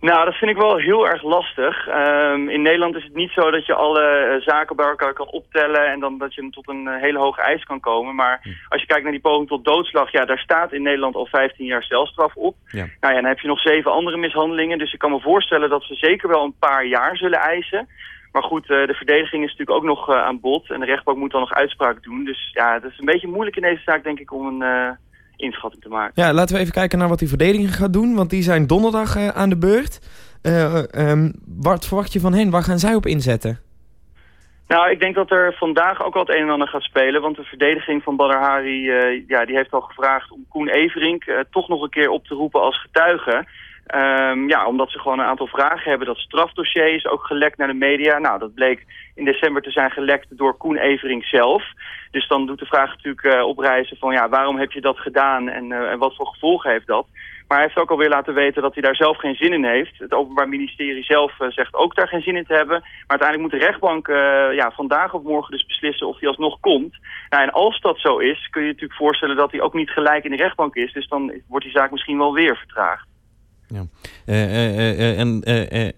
Nou, dat vind ik wel heel erg lastig. Um, in Nederland is het niet zo dat je alle uh, zaken bij elkaar kan optellen... en dan dat je tot een uh, hele hoge eis kan komen. Maar hm. als je kijkt naar die poging tot doodslag... ja, daar staat in Nederland al 15 jaar celstraf op. Ja. Nou ja, dan heb je nog zeven andere mishandelingen. Dus ik kan me voorstellen dat ze zeker wel een paar jaar zullen eisen. Maar goed, uh, de verdediging is natuurlijk ook nog aan bod... en de rechtbank moet dan nog uitspraak doen. Dus ja, het is een beetje moeilijk in deze zaak, denk ik, om een inschatting te maken.
Ja, laten we even kijken naar wat die verdediging gaat doen. Want die zijn donderdag uh, aan de beurt. Uh, um, wat verwacht je van hen? Waar gaan zij op inzetten?
Nou, ik denk dat er vandaag ook wel het een en ander gaat spelen. Want de verdediging van Badr Hari uh, ja, die heeft al gevraagd om Koen Everink toch nog een keer op te roepen als getuige. Um, ja, omdat ze gewoon een aantal vragen hebben. Dat strafdossier is ook gelekt naar de media. Nou, dat bleek in december te zijn gelekt door Koen Evering zelf. Dus dan doet de vraag natuurlijk uh, oprijzen van ja, waarom heb je dat gedaan en, uh, en wat voor gevolgen heeft dat? Maar hij heeft ook alweer laten weten dat hij daar zelf geen zin in heeft. Het Openbaar Ministerie zelf uh, zegt ook daar geen zin in te hebben. Maar uiteindelijk moet de rechtbank ja, vandaag of morgen dus beslissen of hij alsnog komt. Nou, en als dat zo is, kun je je natuurlijk voorstellen dat hij ook niet gelijk in de rechtbank is. Dus dan wordt die zaak misschien wel weer vertraagd.
Ja. Uh, en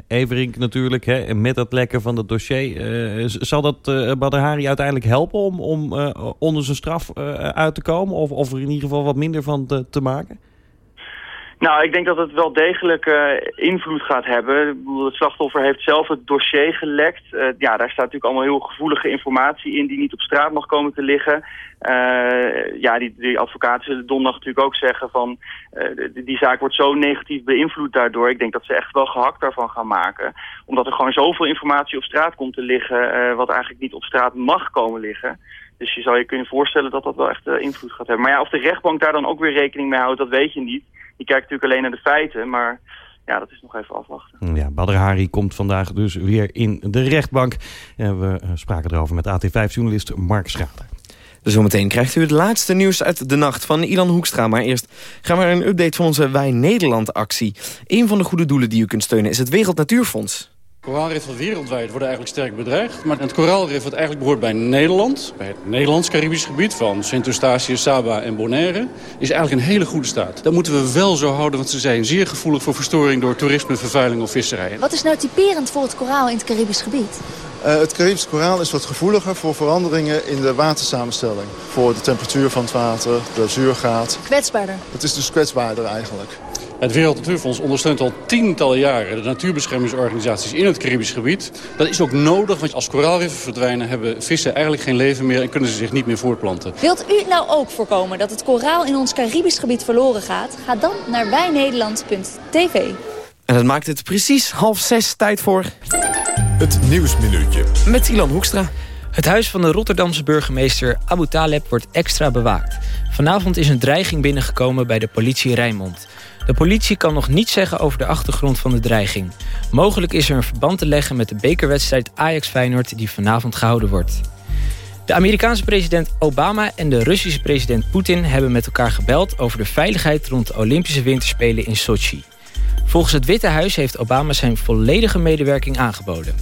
Everink natuurlijk, hè, met dat lekken van het dossier. zal dat uh, Badr uiteindelijk helpen om, om onder zijn straf uit te komen? Of, of er in ieder geval wat minder van te, te maken?
Nou, ik denk dat het wel degelijk uh, invloed gaat hebben. Het slachtoffer heeft zelf het dossier gelekt. Uh, ja, daar staat natuurlijk allemaal heel gevoelige informatie in die niet op straat mag komen te liggen. Uh, ja, die, die advocaten zullen donderdag natuurlijk ook zeggen van die, die zaak wordt zo negatief beïnvloed daardoor. Ik denk dat ze echt wel gehakt daarvan gaan maken. Omdat er gewoon zoveel informatie op straat komt te liggen wat eigenlijk niet op straat mag komen liggen. Dus je zou je kunnen voorstellen dat dat wel echt invloed gaat hebben. Maar ja, of de rechtbank daar dan ook weer rekening mee houdt, dat weet je niet. Die kijkt natuurlijk alleen naar de feiten, maar ja, dat is nog even afwachten.
Ja, Badr Hari komt vandaag dus weer in de rechtbank. En we eh, spraken erover met AT5-journalist Mark Schrader.
Zometeen krijgt u het laatste nieuws uit de nacht van Ilan Hoekstra. Maar eerst gaan we naar een update van onze Wij Nederland-actie. Een van de goede doelen die u kunt steunen is het Wereld Natuurfonds
koraalriffen wereldwijd worden eigenlijk sterk bedreigd. Maar het koraalrif wat eigenlijk behoort bij Nederland... bij het Nederlands-Caribisch gebied van Sint-Eustatius, Saba en Bonaire... is eigenlijk een hele goede staat. Dat moeten we wel zo houden, want ze zijn zeer gevoelig voor verstoring... door toerisme, vervuiling of visserij.
Wat is nou typerend voor het koraal in het Caribisch gebied?
Uh, het Caribisch koraal is wat gevoeliger voor veranderingen in de watersamenstelling. Voor de temperatuur van het water, de zuurgraad.
Kwetsbaarder?
Het is dus kwetsbaarder eigenlijk.
Het Wereld Natuurfonds ondersteunt al tientallen jaren de natuurbeschermingsorganisaties in het Caribisch gebied. Dat is ook nodig, want als koraalriffen verdwijnen hebben vissen eigenlijk geen leven meer en kunnen ze zich niet meer voortplanten.
Wilt u nou ook voorkomen dat het koraal in ons Caribisch gebied verloren gaat? Ga dan naar wijnederland.tv.
En dat maakt het precies half zes tijd voor...
Het Nieuwsminuutje.
Met Ilan Hoekstra.
Het huis van de Rotterdamse burgemeester Abu Taleb wordt extra bewaakt. Vanavond is een dreiging binnengekomen bij de politie Rijnmond. De politie kan nog niets zeggen over de achtergrond van de dreiging. Mogelijk is er een verband te leggen met de bekerwedstrijd Ajax-Feyenoord... die vanavond gehouden wordt. De Amerikaanse president Obama en de Russische president Poetin... hebben met elkaar gebeld over de veiligheid rond de Olympische Winterspelen in Sochi. Volgens het Witte Huis heeft Obama zijn volledige medewerking aangeboden.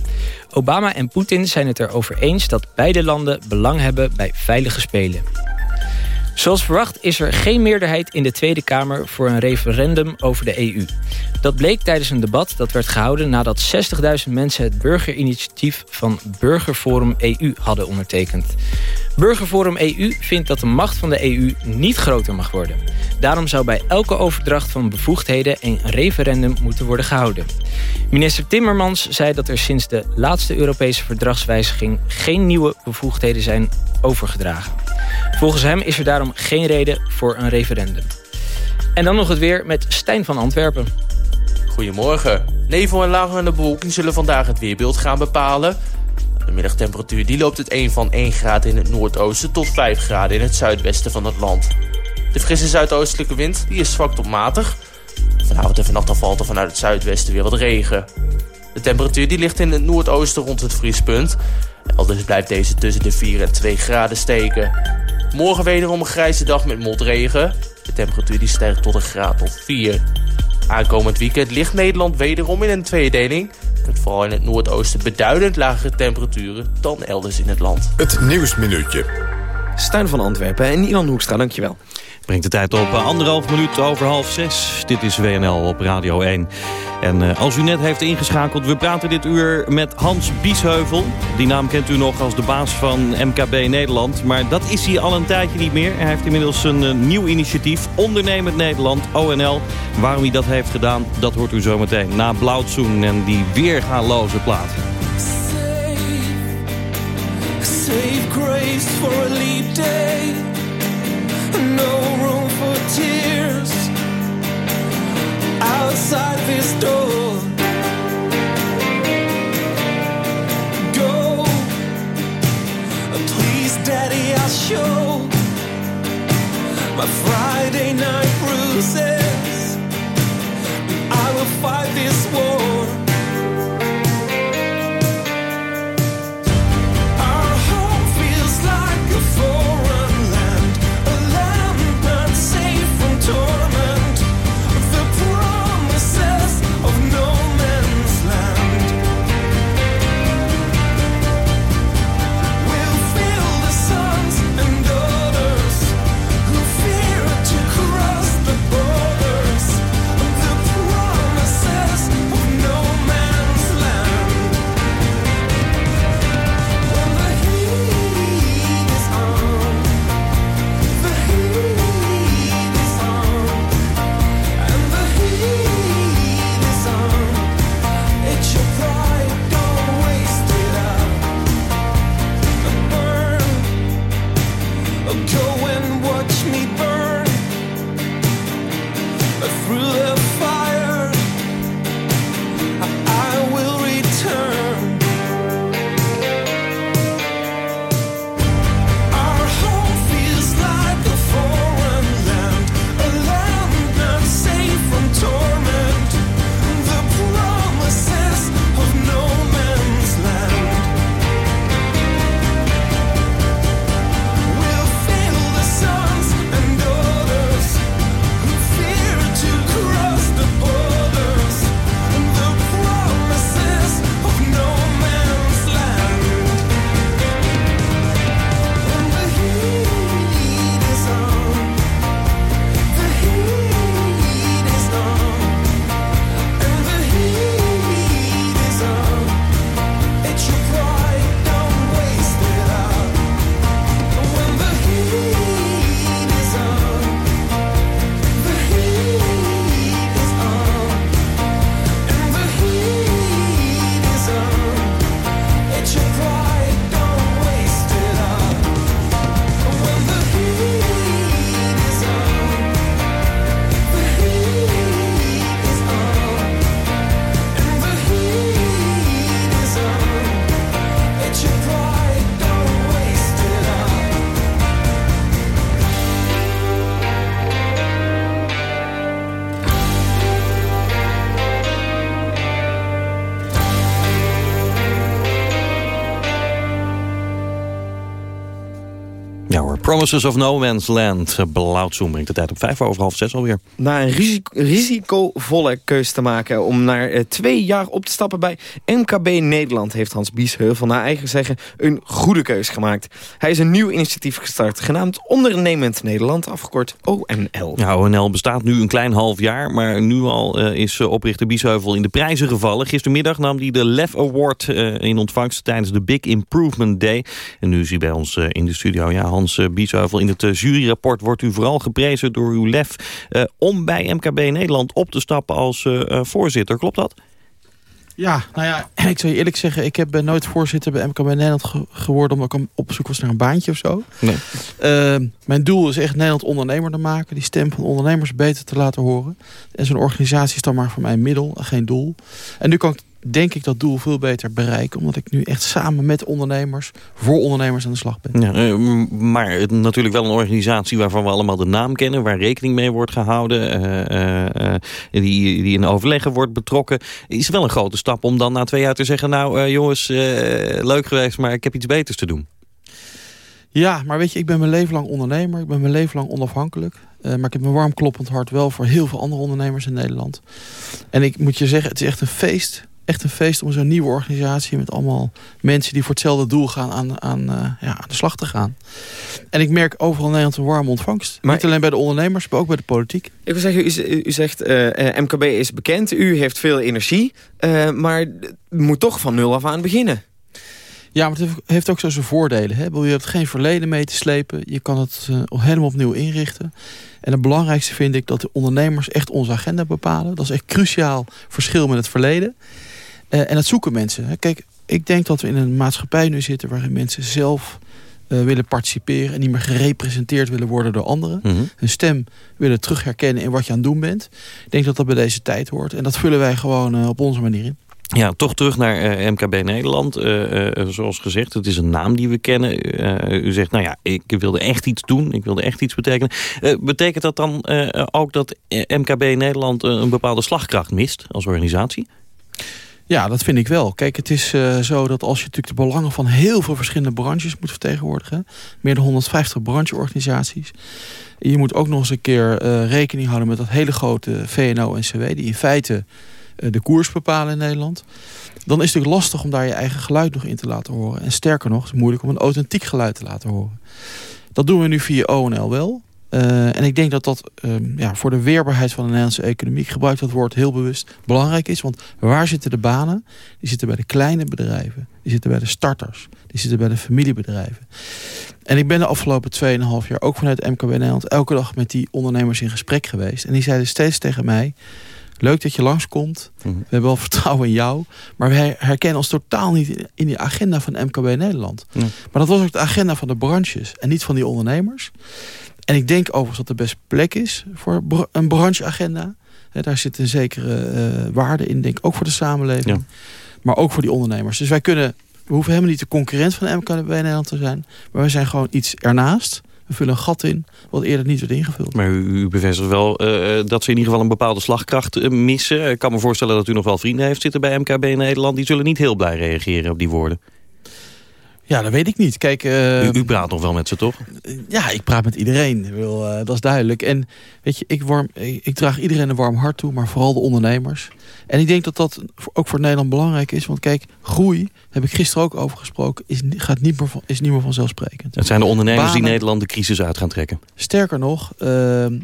Obama en Poetin zijn het erover eens dat beide landen belang hebben bij veilige spelen. Zoals verwacht is er geen meerderheid in de Tweede Kamer voor een referendum over de EU. Dat bleek tijdens een debat dat werd gehouden nadat 60.000 mensen het burgerinitiatief van Burgerforum EU hadden ondertekend. Burgerforum EU vindt dat de macht van de EU niet groter mag worden. Daarom zou bij elke overdracht van bevoegdheden een referendum moeten worden gehouden. Minister Timmermans zei dat er sinds de laatste Europese verdragswijziging geen nieuwe bevoegdheden zijn overgedragen. Volgens hem is er daarom geen reden voor een referendum. En dan nog het weer met Stijn van Antwerpen.
Goedemorgen. Nevel en lagere bewolking zullen vandaag het weerbeeld gaan bepalen. De middagtemperatuur die loopt het 1 van 1 graden in het noordoosten tot 5 graden in het zuidwesten van het land. De frisse zuidoostelijke wind die is zwak tot matig. Vanavond en vannacht valt er vanuit het zuidwesten weer wat regen. De temperatuur die ligt in het noordoosten rond het vriespunt. Elders blijft deze tussen de 4 en 2 graden steken. Morgen wederom een grijze dag met motregen. De temperatuur die stijgt tot een graad of 4. Aankomend weekend ligt Nederland wederom in een tweedeling. Met vooral in het noordoosten beduidend lagere temperaturen dan elders in het land.
Het Nieuwsminuutje.
Stijn van Antwerpen en Ilan Hoekstra, dankjewel.
Brengt de tijd op eh, anderhalf minuut over half zes. Dit is WNL op Radio 1. En uh, als u net heeft ingeschakeld, we praten dit uur met Hans Biesheuvel. Die naam kent u nog als de baas van MKB Nederland. Maar dat is hij al een tijdje niet meer. Hij heeft inmiddels een uh, nieuw initiatief, Ondernemend Nederland, ONL. Waarom hij dat heeft gedaan, dat hoort u zometeen na Blauwtsoen en die weergaloze plaat.
Save grace for a leap day. Friday night bruises. I will fight this war. Promises of No Man's Land.
Blauwtsoen brengt de tijd op vijf over half zes alweer.
Na een risico- risicovolle keus te maken om naar eh, twee jaar op te stappen bij MKB Nederland... heeft Hans Biesheuvel naar eigen zeggen een goede keus gemaakt. Hij is een nieuw initiatief gestart, genaamd Ondernemend Nederland, afgekort ONL.
Ja, ONL bestaat nu een klein half jaar, maar nu al eh, is eh, oprichter Biesheuvel in de prijzen gevallen. Gistermiddag nam hij de LEF Award in ontvangst tijdens de Big Improvement Day. En nu is hij bij ons in de studio. Ja, Hans uh, Biesheuvel, in het eh, juryrapport wordt u vooral geprezen door uw lef eh, om bij MKB Nederland op te stappen als eh, voorzitter. Klopt dat?
Ja, nou ja, <clears throat> ik zou je eerlijk zeggen... ik heb, nooit voorzitter bij MKB Nederland ge- geworden... omdat ik op zoek was naar een baantje of zo.
Nee.
Eh, mijn doel is echt Nederland ondernemer te maken. Die stem van ondernemers beter te laten horen. En zo'n organisatie is dan maar voor mij een middel en geen doel. En nu kan ik denk ik dat doel veel beter bereiken. Omdat ik nu echt samen met ondernemers, voor ondernemers aan de slag ben.
Ja, eh, maar het, natuurlijk wel een organisatie waarvan we allemaal de naam kennen... waar rekening mee wordt gehouden, eh, eh, die, die in overleggen wordt betrokken. Is wel een grote stap om dan na twee jaar te zeggen... nou jongens, leuk geweest, maar ik heb iets beters te doen.
Ja, maar weet je, ik ben mijn leven lang ondernemer. Ik ben mijn leven lang onafhankelijk. Maar ik heb een warm kloppend hart wel voor heel veel andere ondernemers in Nederland. En ik moet je zeggen, het is echt een feest. Echt een feest om zo'n nieuwe organisatie met allemaal mensen die voor hetzelfde doel gaan aan, aan, eh, ja, aan de slag te gaan. En ik merk overal in Nederland een warme ontvangst.
Maar-
Niet alleen bij de ondernemers, maar ook bij de politiek.
Ik wil zeggen, u, u zegt eh, MKB is bekend, u heeft veel energie... eh, maar moet toch van nul af aan beginnen.
Ja, maar het heeft- ook zo zijn voordelen. Hè? Je hebt geen verleden mee te slepen. Je kan het helemaal opnieuw inrichten. En het belangrijkste vind ik dat de ondernemers echt onze agenda bepalen. Dat is echt cruciaal verschil met het verleden. Eh, en dat zoeken mensen. Kijk, ik denk dat we in een maatschappij nu zitten... waarin mensen zelf eh, willen participeren... en niet meer gerepresenteerd willen worden door anderen.
Mhm.
Hun stem willen terug herkennen in wat je aan het doen bent. Ik denk dat dat bij deze tijd hoort. En dat vullen wij gewoon eh, op onze manier in.
Ja, toch terug naar MKB Nederland. Zoals gezegd, het is een naam die we kennen. U zegt, nou ja, ik wilde echt iets doen. Ik wilde echt iets betekenen. Betekent dat dan ook dat MKB Nederland een bepaalde slagkracht mist als organisatie?
Ja, dat vind ik wel. Kijk, het is eh, zo dat als je natuurlijk de belangen van heel veel verschillende branches moet vertegenwoordigen. Meer dan 150 brancheorganisaties. En je moet ook nog eens een keer eh, rekening houden met dat hele grote VNO-NCW. Die in feite eh, de koers bepalen in Nederland. Dan is het natuurlijk lastig om daar je eigen geluid nog in te laten horen. En sterker nog, het is moeilijk om een authentiek geluid te laten horen. Dat doen we nu via ONL wel. Eh, en ik denk dat dat ehm, ja, voor de weerbaarheid van de Nederlandse economie... ik gebruik dat woord heel bewust, belangrijk is. Want waar zitten de banen? Die zitten bij de kleine bedrijven. Die zitten bij de starters. Die zitten bij de familiebedrijven. En ik ben de afgelopen 2,5 jaar ook vanuit MKB Nederland... elke dag met die ondernemers in gesprek geweest. En die zeiden steeds tegen mij... Leuk dat je langskomt. We hebben wel <laughs> vertrouwen in jou. Maar wij herkennen ons totaal niet in- in die agenda van MKB Nederland.
Nee.
Maar dat was ook de agenda van de branches. En niet van die ondernemers. En ik denk overigens dat er best plek is voor een brancheagenda. Daar zit een zekere eh, waarde in, denk ik, ook voor de samenleving. Maar ook voor die ondernemers. Dus wij kunnen, we hoeven helemaal niet de concurrent van MKB Nederland te zijn. Maar wij zijn gewoon iets ernaast. We vullen een gat in wat eerder niet werd ingevuld.
Maar u, u bevestigt wel eh, dat ze in ieder geval een bepaalde slagkracht eh, missen. Ik kan me voorstellen dat u nog wel vrienden heeft zitten bij MKB Nederland. Die zullen niet heel blij reageren op die woorden.
Ja, dat weet ik niet. Kijk, eh,
U, u praat nog wel met ze, toch?
Ja, ik praat met iedereen. Ik wil, eh, dat is duidelijk. En weet je, ik, warm, ik, ik draag iedereen een warm hart toe, maar vooral de ondernemers. En ik denk dat dat ook voor Nederland belangrijk is. Want kijk, groei, heb ik gisteren ook over gesproken, is, gaat niet meer van, is niet meer vanzelfsprekend.
Het zijn de ondernemers die Nederland de crisis uit gaan trekken.
Sterker nog, eh,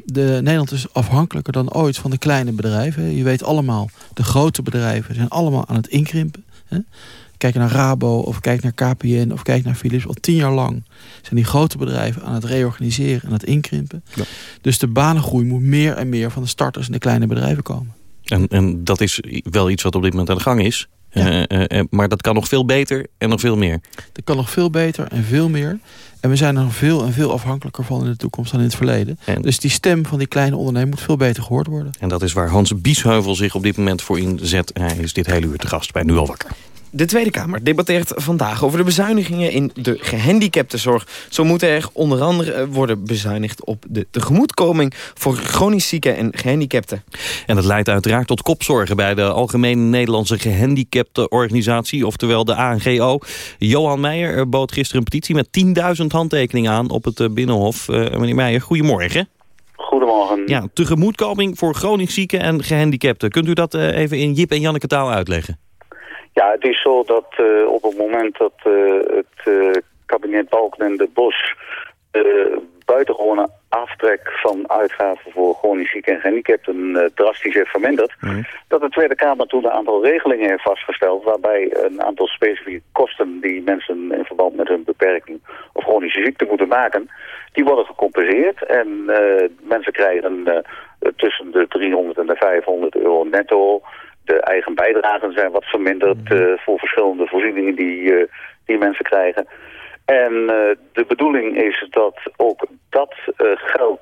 de, Nederland is afhankelijker dan ooit van de kleine bedrijven. Je weet allemaal, de grote bedrijven zijn allemaal aan het inkrimpen. Hè? Kijk naar Rabo of kijk naar KPN of kijk naar Philips. Al tien jaar lang zijn die grote bedrijven aan het reorganiseren en aan het inkrimpen. Dus de banengroei moet meer en meer van de starters en de kleine bedrijven komen.
En, en dat is wel iets wat op dit moment aan de gang is. Eh, eh, eh, maar dat kan nog veel beter en nog veel meer.
Dat kan nog veel beter en veel meer. En we zijn er nog veel en veel afhankelijker van in de toekomst dan in het verleden. Dus die stem van die kleine ondernemer moet veel beter gehoord worden.
En dat is waar Hans Biesheuvel zich op dit moment voor inzet. Hij is dit hele uur te gast bij Nu al wakker.
De Tweede Kamer debatteert vandaag over de bezuinigingen in de gehandicaptenzorg. Zo moet er onder andere eh, worden bezuinigd op de tegemoetkoming voor chronisch zieken en gehandicapten.
En dat leidt uiteraard tot kopzorgen bij de Algemene Nederlandse Gehandicaptenorganisatie, oftewel de ANGO. Johan Meijer eh, bood gisteren een petitie met 10.000 handtekeningen aan op het eh, Binnenhof. Uh, meneer Meijer, goedemorgen.
Goedemorgen.
Ja, tegemoetkoming voor chronisch zieken en gehandicapten. Kunt u dat uh, even in Jip en Janneke taal uitleggen?
Ja, het is zo dat uh, op het moment dat uh, het uh, kabinet Balken en de Bos buitengewone aftrek van uitgaven voor chronisch zieken en gehandicapten drastisch heeft verminderd, mm. dat de Tweede Kamer toen een aantal regelingen heeft vastgesteld waarbij een aantal specifieke kosten die mensen in verband met hun beperking of chronische ziekte moeten maken, die worden gecompenseerd en mensen krijgen tussen de 300 en de 500 euro netto de eigen bijdragen zijn wat verminderd uh, voor verschillende voorzieningen die, uh, die mensen krijgen. En uh, de bedoeling is dat ook dat geld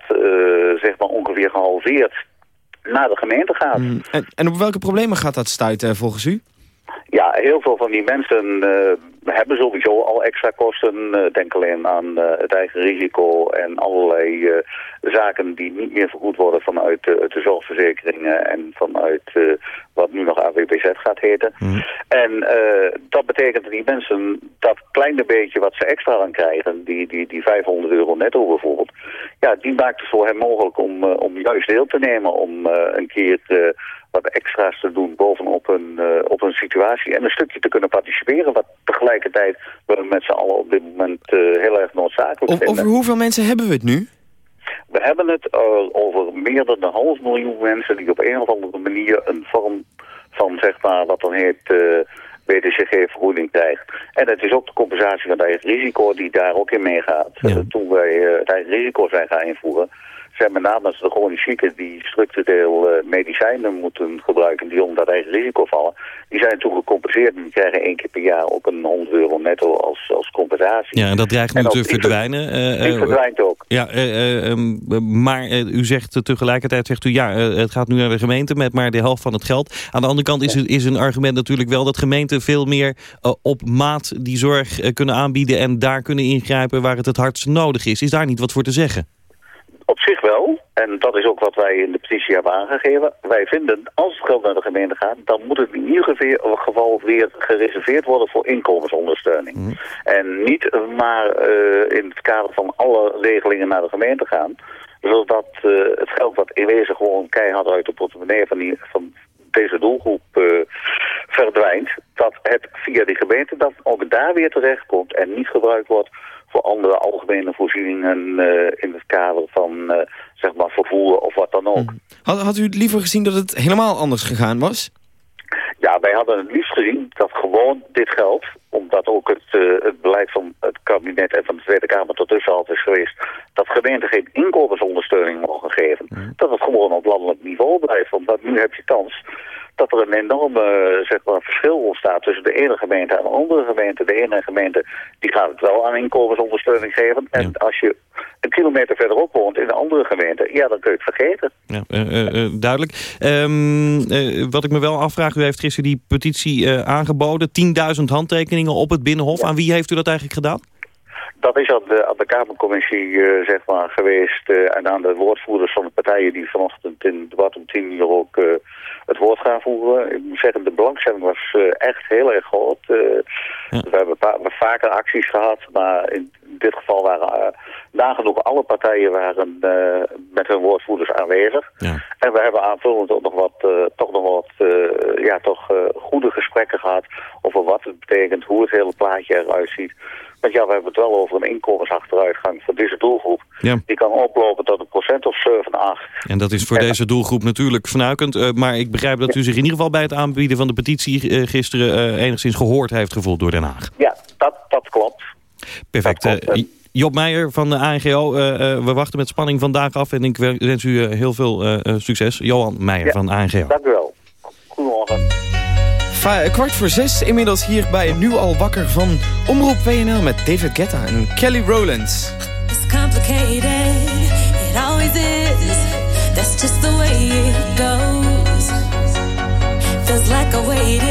zeg maar ongeveer gehalveerd naar de gemeente gaat.
Mm. En, en, op welke problemen gaat dat stuiten volgens u?
Ja, heel veel van die mensen hebben sowieso al extra kosten. denk alleen aan het eigen risico en allerlei zaken die niet meer vergoed worden vanuit de zorgverzekeringen en vanuit wat nu nog AWBZ gaat heten. Mm. En dat betekent dat die mensen dat kleine beetje wat ze extra aan krijgen, die, die, die 500 euro netto bijvoorbeeld, ja, die maakt het voor hen mogelijk om, om juist deel te nemen, om een keer wat extra's te doen bovenop een, op een situatie en een stukje te kunnen participeren, wat tegelijkertijd we met z'n allen op dit moment heel erg noodzakelijk vinden.
Over hoeveel mensen hebben we het nu?
We hebben het uh, over meer dan een half miljoen mensen die op een of andere manier een vorm van, zeg maar, wat dan heet, BDCG-vergoeding krijgt. En het is ook de compensatie van het eigen risico die daar ook in meegaat. Ja. Toen wij het eigen risico zijn gaan invoeren, zijn met name de chronisch zieken die structureel uh, medicijnen moeten gebruiken die onder dat eigen risico vallen. Die zijn toen gecompenseerd en die krijgen één keer per jaar ook een 100 euro netto als, als compensatie.
Ja, en dat dreigt nu te verdwijnen.
Uh, die verdwijnt ook.
Ja, um, maar u zegt tegelijkertijd, zegt u ja, het gaat nu naar de gemeente met maar de helft van het geld. Aan de andere kant is, is een argument natuurlijk wel dat gemeenten veel meer op maat die zorg kunnen aanbieden en daar kunnen ingrijpen waar het het hardst nodig is. Is daar niet wat voor te zeggen?
Op zich wel. En dat is ook wat wij in de petitie hebben aangegeven. Wij vinden, als het geld naar de gemeente gaat... dan moet het in ieder geval weer gereserveerd worden voor inkomensondersteuning. Mm. En niet maar uh, in het kader van alle regelingen naar de gemeente gaan. Zodat uh, het geld wat in wezen gewoon keihard uit de portemonnee van, die, van deze doelgroep uh, verdwijnt... dat het via die gemeente dan ook daar weer terecht komt en niet gebruikt wordt voor andere algemene voorzieningen uh, in het kader van uh, zeg maar vervoer of wat dan ook.
Had, had u het liever gezien dat het helemaal anders gegaan was?
Ja, wij hadden het liefst gezien dat gewoon dit geld, omdat ook het, uh, het beleid van het kabinet en van de Tweede Kamer tot dusver is geweest, dat gemeenten geen inkomensondersteuning mogen geven. Mm. Dat het gewoon op landelijk niveau blijft, want nu heb je kans dat er een enorme zeg maar, verschil ontstaat tussen de ene gemeente en de andere gemeente. De ene gemeente die gaat het wel aan inkomensondersteuning geven. En ja. als je een kilometer verderop woont in een andere gemeente, ja, dan kun je het vergeten.
Ja, uh, uh, duidelijk. Um, wat ik me wel afvraag, u heeft gisteren die petitie aangeboden. 10.000 handtekeningen op het Binnenhof. Ja. Aan wie heeft u dat eigenlijk gedaan?
Dat is aan de, aan de Kamercommissie uh, zeg maar, geweest uh, en aan de woordvoerders van de partijen die vanochtend in debat om tien uur ook uh, het woord gaan voeren. Ik moet zeggen, de belangstelling was echt heel erg groot. Ja. We hebben vaker acties gehad, maar in dit geval waren nagenoeg alle partijen waren met hun woordvoerders aanwezig. Ja. En we hebben aanvullend ook nog wat, toch nog wat ja, toch, goede gesprekken gehad over wat het betekent, hoe het hele plaatje eruit ziet. Want ja, we hebben het wel over een inkomensachteruitgang voor deze doelgroep. Ja. Die kan oplopen tot een procent of 7, 8.
En dat is voor en deze doelgroep natuurlijk fnuikend. Uh, maar ik begrijp dat u zich in ieder geval bij het aanbieden van de petitie uh, gisteren uh, enigszins gehoord heeft gevoeld door Den Haag.
Ja, dat, dat klopt.
Perfect. Dat klopt. Job Meijer van de ANGO, we wachten met spanning vandaag af en ik wens u heel veel succes. Johan Meijer
ja,
van de ANGO.
Dank u wel. Goedemorgen.
Kwart voor zes, inmiddels hier bij Nu al wakker van Omroep WNL met David Guetta en Kelly Rowlands.
It's complicated, it always is. That's just the way it goes. Feels like I waited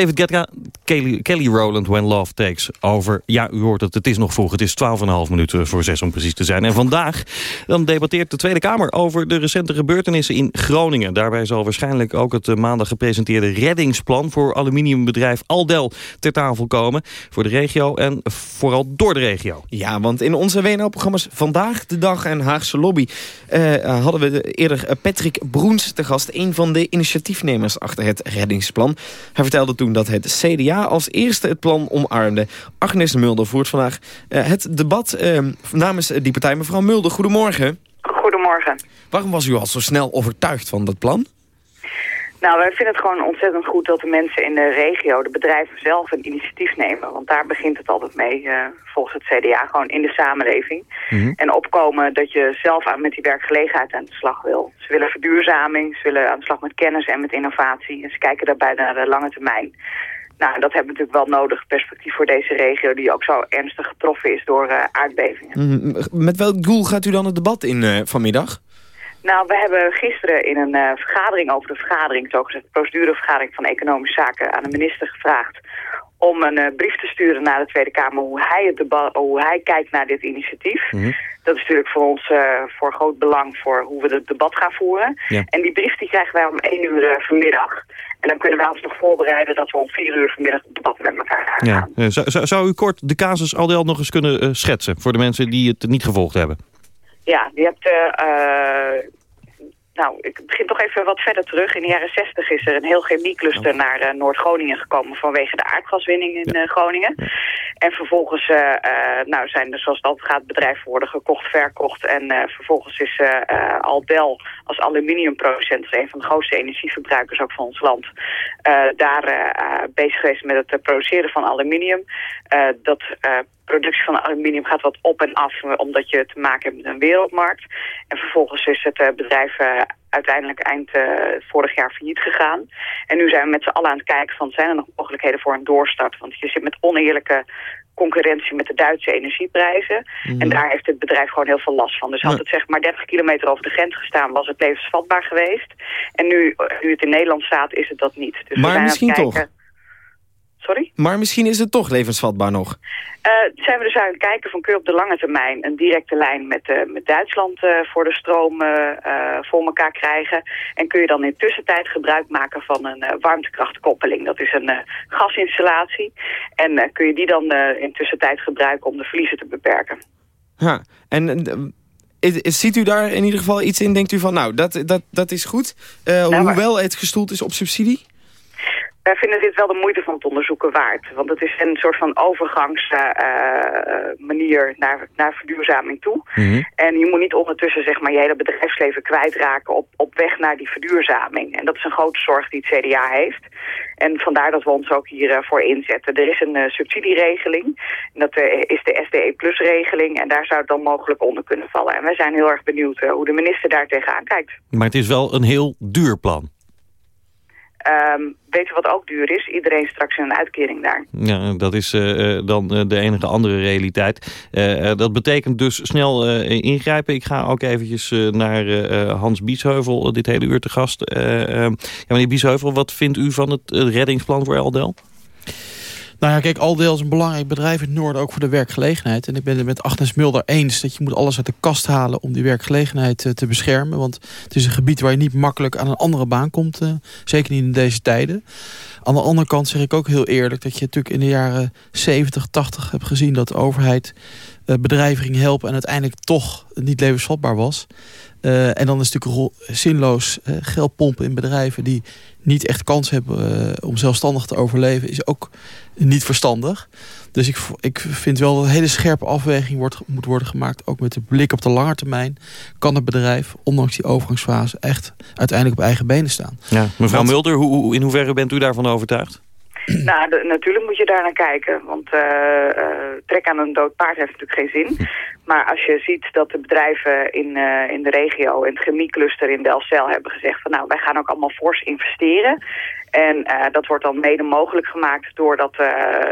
David Getka, Kelly, Kelly Rowland, When Love Takes Over. Ja, u hoort het, het is nog vroeg. Het is 12,5 minuten voor zes om precies te zijn. En vandaag dan debatteert de Tweede Kamer over de recente gebeurtenissen in Groningen. Daarbij zal waarschijnlijk ook het eh, maandag gepresenteerde reddingsplan... voor aluminiumbedrijf Aldel ter tafel komen. Voor de regio en vooral door de regio.
Ja, want in onze WNL-programma's Vandaag de Dag en Haagse Lobby... eh, hadden we de- eerder eh, Patrick Broens te gast... een van de initiatiefnemers achter het reddingsplan. Hij vertelde toen dat het CDA als eerste het plan omarmde. Agnes Mulder voert vandaag eh, het debat eh, namens die partij. Mevrouw Mulder, goedemorgen.
Goedemorgen.
Waarom was u al zo snel overtuigd van dat plan?
Nou, wij vinden het gewoon ontzettend goed dat de mensen in de regio, de bedrijven zelf een initiatief nemen. Want daar begint het altijd mee, eh, volgens het CDA, gewoon in de samenleving. En opkomen dat je zelf aan, met die werkgelegenheid aan de slag wil. Ze willen verduurzaming, ze willen aan de slag met kennis en met innovatie. En ze kijken daarbij naar de lange termijn. Nou, dat hebben we natuurlijk wel nodig, perspectief voor deze regio... die ook zo ernstig getroffen is door eh, aardbevingen.
Mhm. Met welk doel gaat u dan het debat in eh, vanmiddag?
Nou, we hebben gisteren in een eh, vergadering over de vergadering, zogezegd procedurevergadering van Economische Zaken, aan de minister gevraagd om een brief te sturen naar de Tweede Kamer hoe hij, het debat, hoe hij kijkt naar dit initiatief. Dat is natuurlijk voor ons voor groot belang voor hoe we het debat gaan voeren.
Ja.
En die brief die krijgen wij om één uur vanmiddag. En dan kunnen wij ons nog voorbereiden dat we om vier uur vanmiddag het debat met elkaar gaan.
Ja. Eh, Zou, zou, u kort de casus Aldel nog eens kunnen eh, schetsen... voor de mensen die het niet gevolgd hebben?
Ja, je hebt... eh, nou, ik begin toch even wat verder terug. In de jaren 60 is er een heel chemiecluster naar eh, Noord-Groningen gekomen... vanwege de aardgaswinning in eh, Groningen. En vervolgens eh, nou, zijn er, zoals het altijd gaat, bedrijven worden gekocht, verkocht. En vervolgens is Aldel als aluminiumproducent... een van de grootste energieverbruikers ook van ons land... daar bezig geweest met het produceren van aluminium. Dat productie van aluminium gaat wat op en af, eh, omdat je te maken hebt met een wereldmarkt. En vervolgens is het eh, bedrijf eh, uiteindelijk eind vorig jaar failliet gegaan. En nu zijn we met z'n allen aan het kijken van, zijn er nog mogelijkheden voor een doorstart? Want je zit met oneerlijke concurrentie met de Duitse energieprijzen. En daar heeft het bedrijf gewoon heel veel last van. Dus had het zeg maar 30 kilometer over de grens gestaan, was het levensvatbaar geweest. En nu, nu het in Nederland staat, is het dat niet. Dus we
Maar
zijn aan het
misschien toch?
Sorry?
Maar misschien is het toch levensvatbaar nog.
Eh, zijn we dus aan het kijken van kun je op de lange termijn een directe lijn met, eh, met Duitsland eh, voor de stroom voor elkaar krijgen. En kun je dan in tussentijd gebruik maken van een warmtekrachtkoppeling. Dat is een gasinstallatie. En kun je die dan in tussentijd gebruiken om de verliezen te beperken.
Ja, en ziet u daar in ieder geval iets in? Denkt u van, nou, dat, dat, dat is goed. Eh, hoewel het gestoeld is op subsidie?
Wij vinden dit wel de moeite van het onderzoeken waard. Want het is een soort van overgangsmanier naar, naar verduurzaming toe. En je moet niet ondertussen zeg maar, je hele bedrijfsleven kwijtraken op, op weg naar die verduurzaming. En dat is een grote zorg die het CDA heeft. En vandaar dat we ons ook hiervoor voor inzetten. Er is een eh, subsidieregeling. En dat eh, is de SDE Plus regeling. En daar zou het dan mogelijk onder kunnen vallen. En wij zijn heel erg benieuwd eh, hoe de minister daar tegenaan kijkt.
Maar het is wel een heel duur plan.
Ehm, weet je wat ook duur is? Iedereen straks een uitkering daar.
Ja, dat is eh, eh, dan eh, de enige andere realiteit. Dat betekent dus snel ingrijpen. Ik ga ook eventjes naar Hans Biesheuvel, dit hele uur te gast. Ja, meneer Biesheuvel, wat vindt u van het reddingsplan voor Eldel?
Nou ja, kijk, Aldel is een belangrijk bedrijf in het noorden, ook voor de werkgelegenheid. En ik ben het met Agnes Mulder eens dat je moet alles uit de kast halen om die werkgelegenheid eh, te beschermen. Want het is een gebied waar je niet makkelijk aan een andere baan komt, eh, zeker niet in deze tijden. Aan de andere kant zeg ik ook heel eerlijk dat je natuurlijk in de jaren 70, 80 hebt gezien dat de overheid eh, bedrijven ging helpen en uiteindelijk toch niet levensvatbaar was. Eh, en dan is het natuurlijk zinloos eh, geld pompen in bedrijven die niet echt kans hebben eh, om zelfstandig te overleven, is ook niet verstandig. Dus ik, ik vind wel dat een hele scherpe afweging wordt, moet worden gemaakt, ook met de blik op de lange termijn. Kan het bedrijf, ondanks die overgangsfase, echt uiteindelijk op eigen benen staan?
Ja, mevrouw
Want-
Mulder, hoe- in hoeverre bent u daarvan overtuigd? <clears throat>
Nou, de- natuurlijk moet je daar naar kijken. Want eh, trek aan een dood paard heeft natuurlijk geen zin. <laughs> Maar als je ziet dat de bedrijven in, eh, in de regio... in het chemiecluster in Delcel hebben gezegd... van nou, wij gaan ook allemaal fors investeren. En dat wordt dan mede mogelijk gemaakt... doordat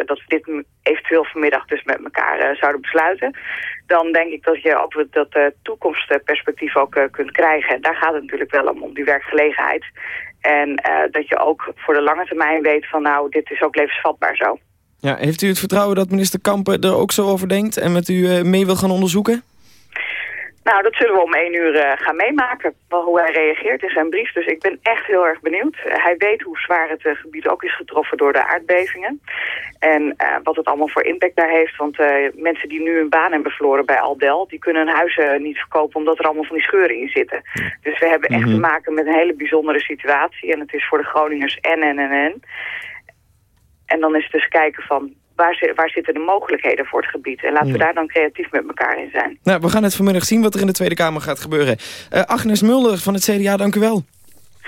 dat we dit eventueel vanmiddag dus met elkaar zouden besluiten. Dan denk ik dat je ook dat toekomstperspectief ook kunt krijgen. En daar gaat het natuurlijk wel om, om die werkgelegenheid. En eh, dat je ook voor de lange termijn weet van nou, dit is ook levensvatbaar zo.
Ja, heeft u het vertrouwen dat minister Kampen er ook zo over denkt... en met u eh, mee wil gaan onderzoeken?
Nou, dat zullen we om één uur eh, gaan meemaken, hoe hij reageert in zijn brief. Dus ik ben echt heel erg benieuwd. Eh, hij weet hoe zwaar het eh, gebied ook is getroffen door de aardbevingen. En wat het allemaal voor impact daar heeft. Want mensen die nu hun baan hebben verloren bij Aldel... die kunnen hun huizen niet verkopen omdat er allemaal van die scheuren in zitten. Dus we hebben echt
Mhm.
te maken met een hele bijzondere situatie. En het is voor de Groningers en, en, en, en. En dan is het dus kijken van... Waar, waar zitten de mogelijkheden voor het gebied? En laten we daar dan creatief met elkaar in zijn.
Nou, we gaan het vanmiddag zien wat er in de Tweede Kamer gaat gebeuren. Eh, Agnes Mulder van het CDA, dank u wel.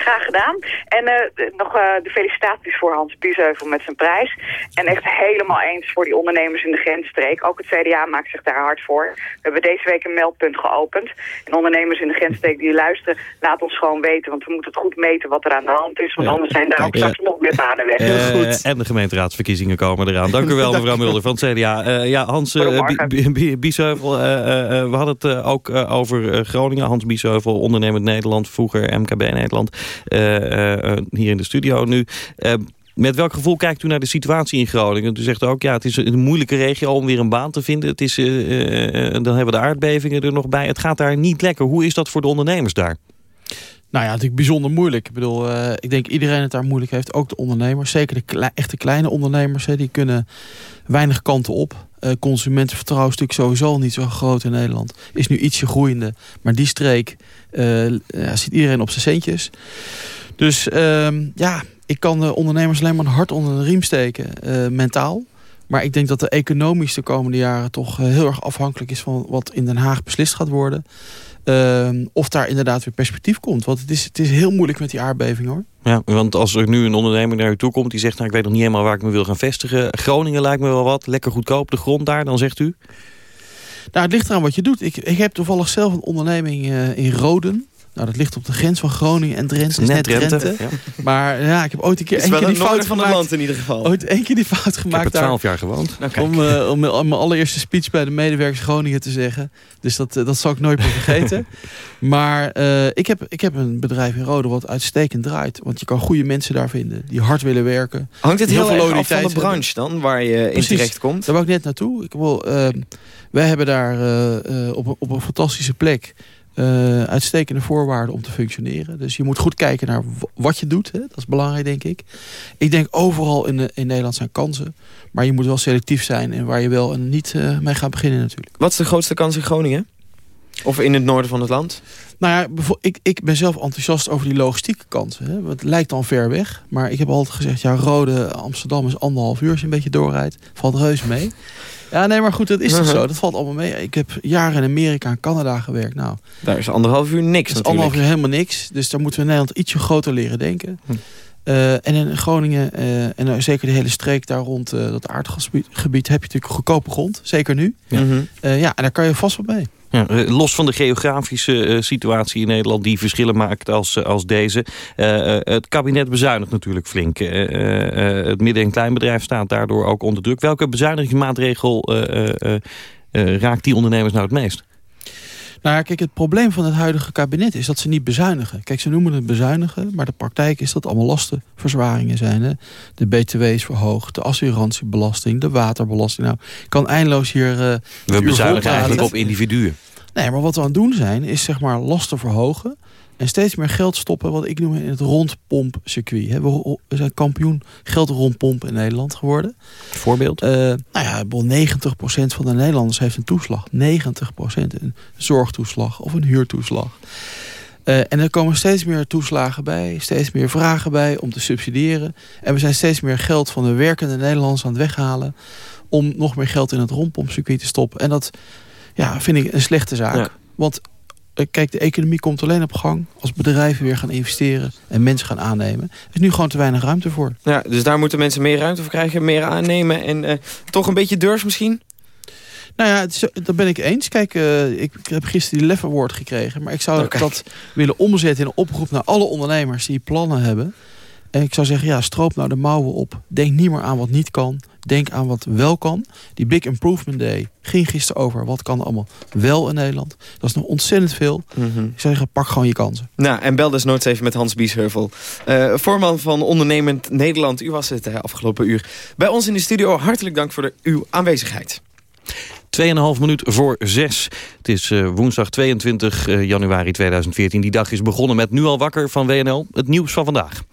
Graag gedaan. En eh, nog eh, de felicitaties voor Hans Biesheuvel met zijn prijs. En echt helemaal eens voor die ondernemers in de grensstreek. Ook het CDA maakt zich daar hard voor. We hebben deze week een meldpunt geopend. En ondernemers in de grensstreek die luisteren, laat ons gewoon weten. Want we moeten het goed meten wat er aan de hand is. Want anders zijn daar ook
Ja.
straks nog meer banen weg.
Eh, en de gemeenteraadsverkiezingen komen eraan. Dank u wel, <laughs> mevrouw Mulder van het CDA. Eh, ja, Hans eh, Biesheuvel, eh, eh, eh, we hadden het eh, ook eh, over eh, Groningen. Hans Biesheuvel, ondernemend Nederland, vroeger MKB Nederland. Eh, eh, eh, hier in de studio nu. Met welk gevoel kijkt u naar de situatie in Groningen? U zegt ook, ja, het is een moeilijke regio om weer een baan te vinden. Het is, eh, dan hebben we de aardbevingen er nog bij. Het gaat daar niet lekker. Hoe is dat voor de ondernemers daar?
Nou ja, natuurlijk bijzonder moeilijk. Ik bedoel, ik denk iedereen het daar moeilijk heeft. Ook de ondernemers. Zeker de klei- echte kleine ondernemers. Die kunnen weinig kanten op. Consumentenvertrouwen is natuurlijk sowieso niet zo groot in Nederland. Is nu ietsje groeiende. Maar die streek eh, ja, ziet iedereen op zijn centjes. Dus ehm, ja, ik kan de ondernemers alleen maar een hart onder de riem steken. eh, mentaal. Maar ik denk dat de economisch de komende jaren toch eh, heel erg afhankelijk is van wat in Den Haag beslist gaat worden. ehm, of daar inderdaad weer perspectief komt. Want het is, het is heel moeilijk met die aardbeving hoor.
Ja, want als er nu een ondernemer naar u toe komt die zegt... Nou, ik weet nog niet helemaal waar ik me wil gaan vestigen. Groningen lijkt me wel wat, lekker goedkoop, de grond daar. Dan zegt u?
Nou, het ligt eraan wat je doet. Ik, ik heb toevallig zelf een onderneming eh, in Roden. Nou, dat ligt op de grens van Groningen en Drenthe. Is
Net
net
Drenthe,
Drenthe.
ja.
Maar ja, ik heb ooit een keer één
wel
keer die fout
van
gemaakt.
land in ieder geval.
Ooit één keer die fout
Ik heb
gemaakt
er
daar.
twaalf jaar gewoond.
Nou.
Om, eh, om, mijn- om mijn allereerste speech bij de medewerkers Groningen te zeggen. Dus dat, eh, dat zal ik nooit meer vergeten. <laughs> maar eh, ik, heb, ik heb een bedrijf in Rode wat uitstekend draait. Want je kan goede mensen daar vinden. Die hard willen werken.
Hangt het heel
veel
erg af van de
hebben.
branche dan, waar je in terecht komt?
Daar wou ik net naartoe. Ik wil, eh, wij hebben daar eh, eh, op, een- op een fantastische plek eh, uitstekende voorwaarden om te functioneren. Dus je moet goed kijken naar wat je doet. Hè? Dat is belangrijk, denk ik. Ik denk overal in, de, in Nederland zijn kansen. Maar je moet wel selectief zijn en waar je wel en niet eh, mee gaat beginnen natuurlijk.
Wat is de grootste kans in Groningen? Of in het noorden van het land?
Nou ja, ik, ik ben zelf enthousiast over die logistieke kansen. Hè? Het lijkt dan ver weg. Maar ik heb altijd gezegd, ja, Rode Amsterdam is anderhalf uur als je een beetje doorrijdt. Valt reuze mee. Ja, nee, maar goed, dat is toch <laughs> zo. Dat valt allemaal mee. Ik heb jaren in Amerika en Canada gewerkt. Nou,
Daar is anderhalf uur niks
dat is anderhalf uur helemaal niks. Dus daar moeten we in Nederland ietsje groter leren denken. Eh, en in Groningen, eh, en nou, zeker de hele streek daar rond eh, dat aardgasgebied gebied, heb je natuurlijk goedkope grond. Zeker nu.
Ja.
Ja, en daar kan je vast wat mee.
Eh, los van de geografische eh, situatie in Nederland die verschillen maakt als, eh, als deze. eh, het kabinet bezuinigt natuurlijk flink. Het midden- en kleinbedrijf staat daardoor ook onder druk. Welke bezuinigingsmaatregel raakt die ondernemers nou het meest?
Nou ja, kijk, het probleem van het huidige kabinet is dat ze niet bezuinigen. Kijk, ze noemen het bezuinigen, maar de praktijk is dat allemaal lastenverzwaringen zijn. Hè? De BTW is verhoogd, de assurantiebelasting, de waterbelasting. Nou, ik kan eindeloos hier... eh,
We bezuinigen eigenlijk op individuen.
Nee, maar wat we aan het doen zijn, is zeg maar lasten verhogen... en steeds meer geld stoppen, wat ik noem in het rondpompcircuit. We zijn kampioen geld rondpompen in Nederland geworden.
Voorbeeld?
Eh, nou ja, ik bedoel, 90% van de Nederlanders heeft een toeslag. 90% een zorgtoeslag of een huurtoeslag. Eh, en er komen steeds meer toeslagen bij, steeds meer vragen bij om te subsidiëren. En we zijn steeds meer geld van de werkende Nederlanders aan het weghalen... om nog meer geld in het rondpompcircuit te stoppen. En dat ja, vind ik een slechte zaak.
Ja.
Want kijk, de economie komt alleen op gang... als bedrijven weer gaan investeren en mensen gaan aannemen. Er is nu gewoon te weinig ruimte voor.
Ja, dus daar moeten mensen meer ruimte voor krijgen, meer aannemen... en eh, toch een beetje durf misschien?
Nou ja, is, dat ben ik eens. Kijk, eh, ik, ik heb gisteren die Lef Award gekregen. Maar ik zou
Oh,
dat willen omzetten in een oproep naar alle ondernemers die plannen hebben. En ik zou zeggen, ja, stroop nou de mouwen op. Denk niet meer aan wat niet kan. Denk aan wat wel kan. Die Big Improvement Day ging gisteren over. Wat kan allemaal wel in Nederland? Dat is nog ontzettend veel. Ik zou zeggen, pak gewoon je kansen.
Nou, en bel dus nooit even met Hans Biesheuvel. Eh, voorman van Ondernemend Nederland. U was het eh, afgelopen uur. Bij ons in de studio, hartelijk dank voor de, uw aanwezigheid.
2,5 minuut voor 6. Het is eh, woensdag 22 eh, januari 2014. Die dag is begonnen met Nu al wakker van WNL. Het nieuws van vandaag.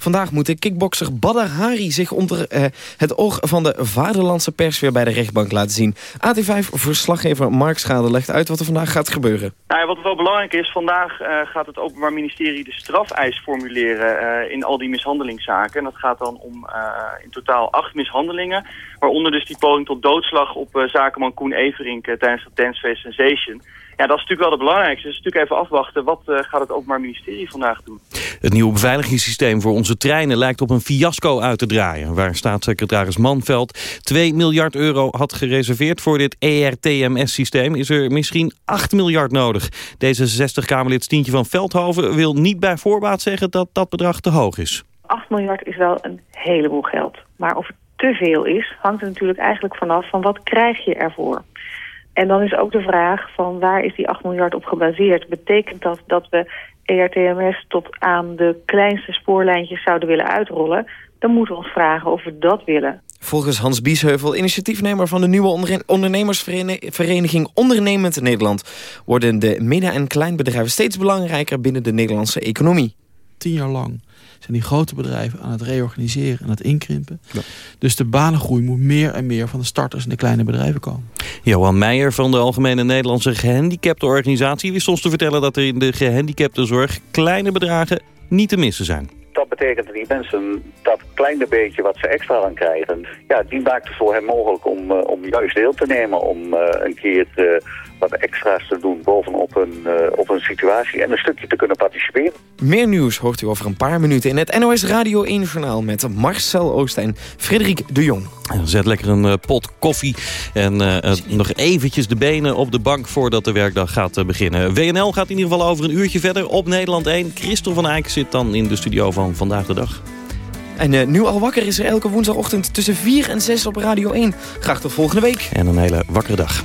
Vandaag moet de kickbokser Badr Hari zich onder eh, het oog van de vaderlandse pers weer bij de rechtbank laten zien. AT5-verslaggever Mark Schade legt uit wat er vandaag gaat gebeuren.
Nou ja, wat wel belangrijk is, vandaag eh, gaat het Openbaar Ministerie de strafeis formuleren eh, in al die mishandelingszaken. En dat gaat dan om eh, in totaal acht mishandelingen, waaronder dus die poging tot doodslag op eh, zakenman Koen Everink eh, tijdens het Dancefest Sensation. Ja, dat is natuurlijk wel het belangrijkste. Dus natuurlijk even afwachten, wat eh, gaat het Openbaar Ministerie vandaag doen?
Het nieuwe beveiligingssysteem voor onze treinen lijkt op een fiasco uit te draaien. Waar staatssecretaris Manveld 2 miljard euro had gereserveerd voor dit ERTMS-systeem... is er misschien 8 miljard nodig. D66-Kamerlid Stientje van Veldhoven wil niet bij voorbaat zeggen dat dat bedrag te hoog is.
8 miljard is wel een heleboel geld. Maar of het te veel is, hangt er natuurlijk eigenlijk vanaf van wat krijg je ervoor. En dan is ook de vraag van waar is die 8 miljard op gebaseerd? Betekent dat dat we ERTMS tot aan de kleinste spoorlijntjes zouden willen uitrollen? Dan moeten we ons vragen of we dat willen.
Volgens Hans Biesheuvel, initiatiefnemer van de nieuwe onderne- ondernemersvereniging Ondernemend Nederland... worden de midden- en kleinbedrijven steeds belangrijker binnen de Nederlandse economie.
Tien jaar lang zijn die grote bedrijven aan het reorganiseren en het inkrimpen. Dus de banengroei moet meer en meer van de starters en de kleine bedrijven komen.
Johan Meijer van de Algemene Nederlandse Gehandicaptenorganisatie... wist ons te vertellen dat er in de gehandicaptenzorg kleine bedragen niet te missen zijn.
Dat betekent dat die mensen dat kleine beetje wat ze extra dan krijgen... ja, die maakt het voor hen mogelijk om, eh, om juist deel te nemen... om eh, een keer eh, wat extra's te doen bovenop een, eh, op een situatie en een stukje te kunnen participeren.
Meer nieuws hoort u over een paar minuten in het NOS Radio 1 Journaal met Marcel Oost en Frederik de Jong.
Zet lekker een eh, pot koffie en eh, nog eventjes de benen op de bank voordat de werkdag gaat beginnen. WNL gaat in ieder geval over een uurtje verder op Nederland 1. Christel van Eyck zit dan in de studio van Vandaag de Dag.
En eh, nu al wakker is er elke woensdagochtend tussen 4 en 6 op Radio 1. Graag tot volgende week.
En een hele wakkere dag.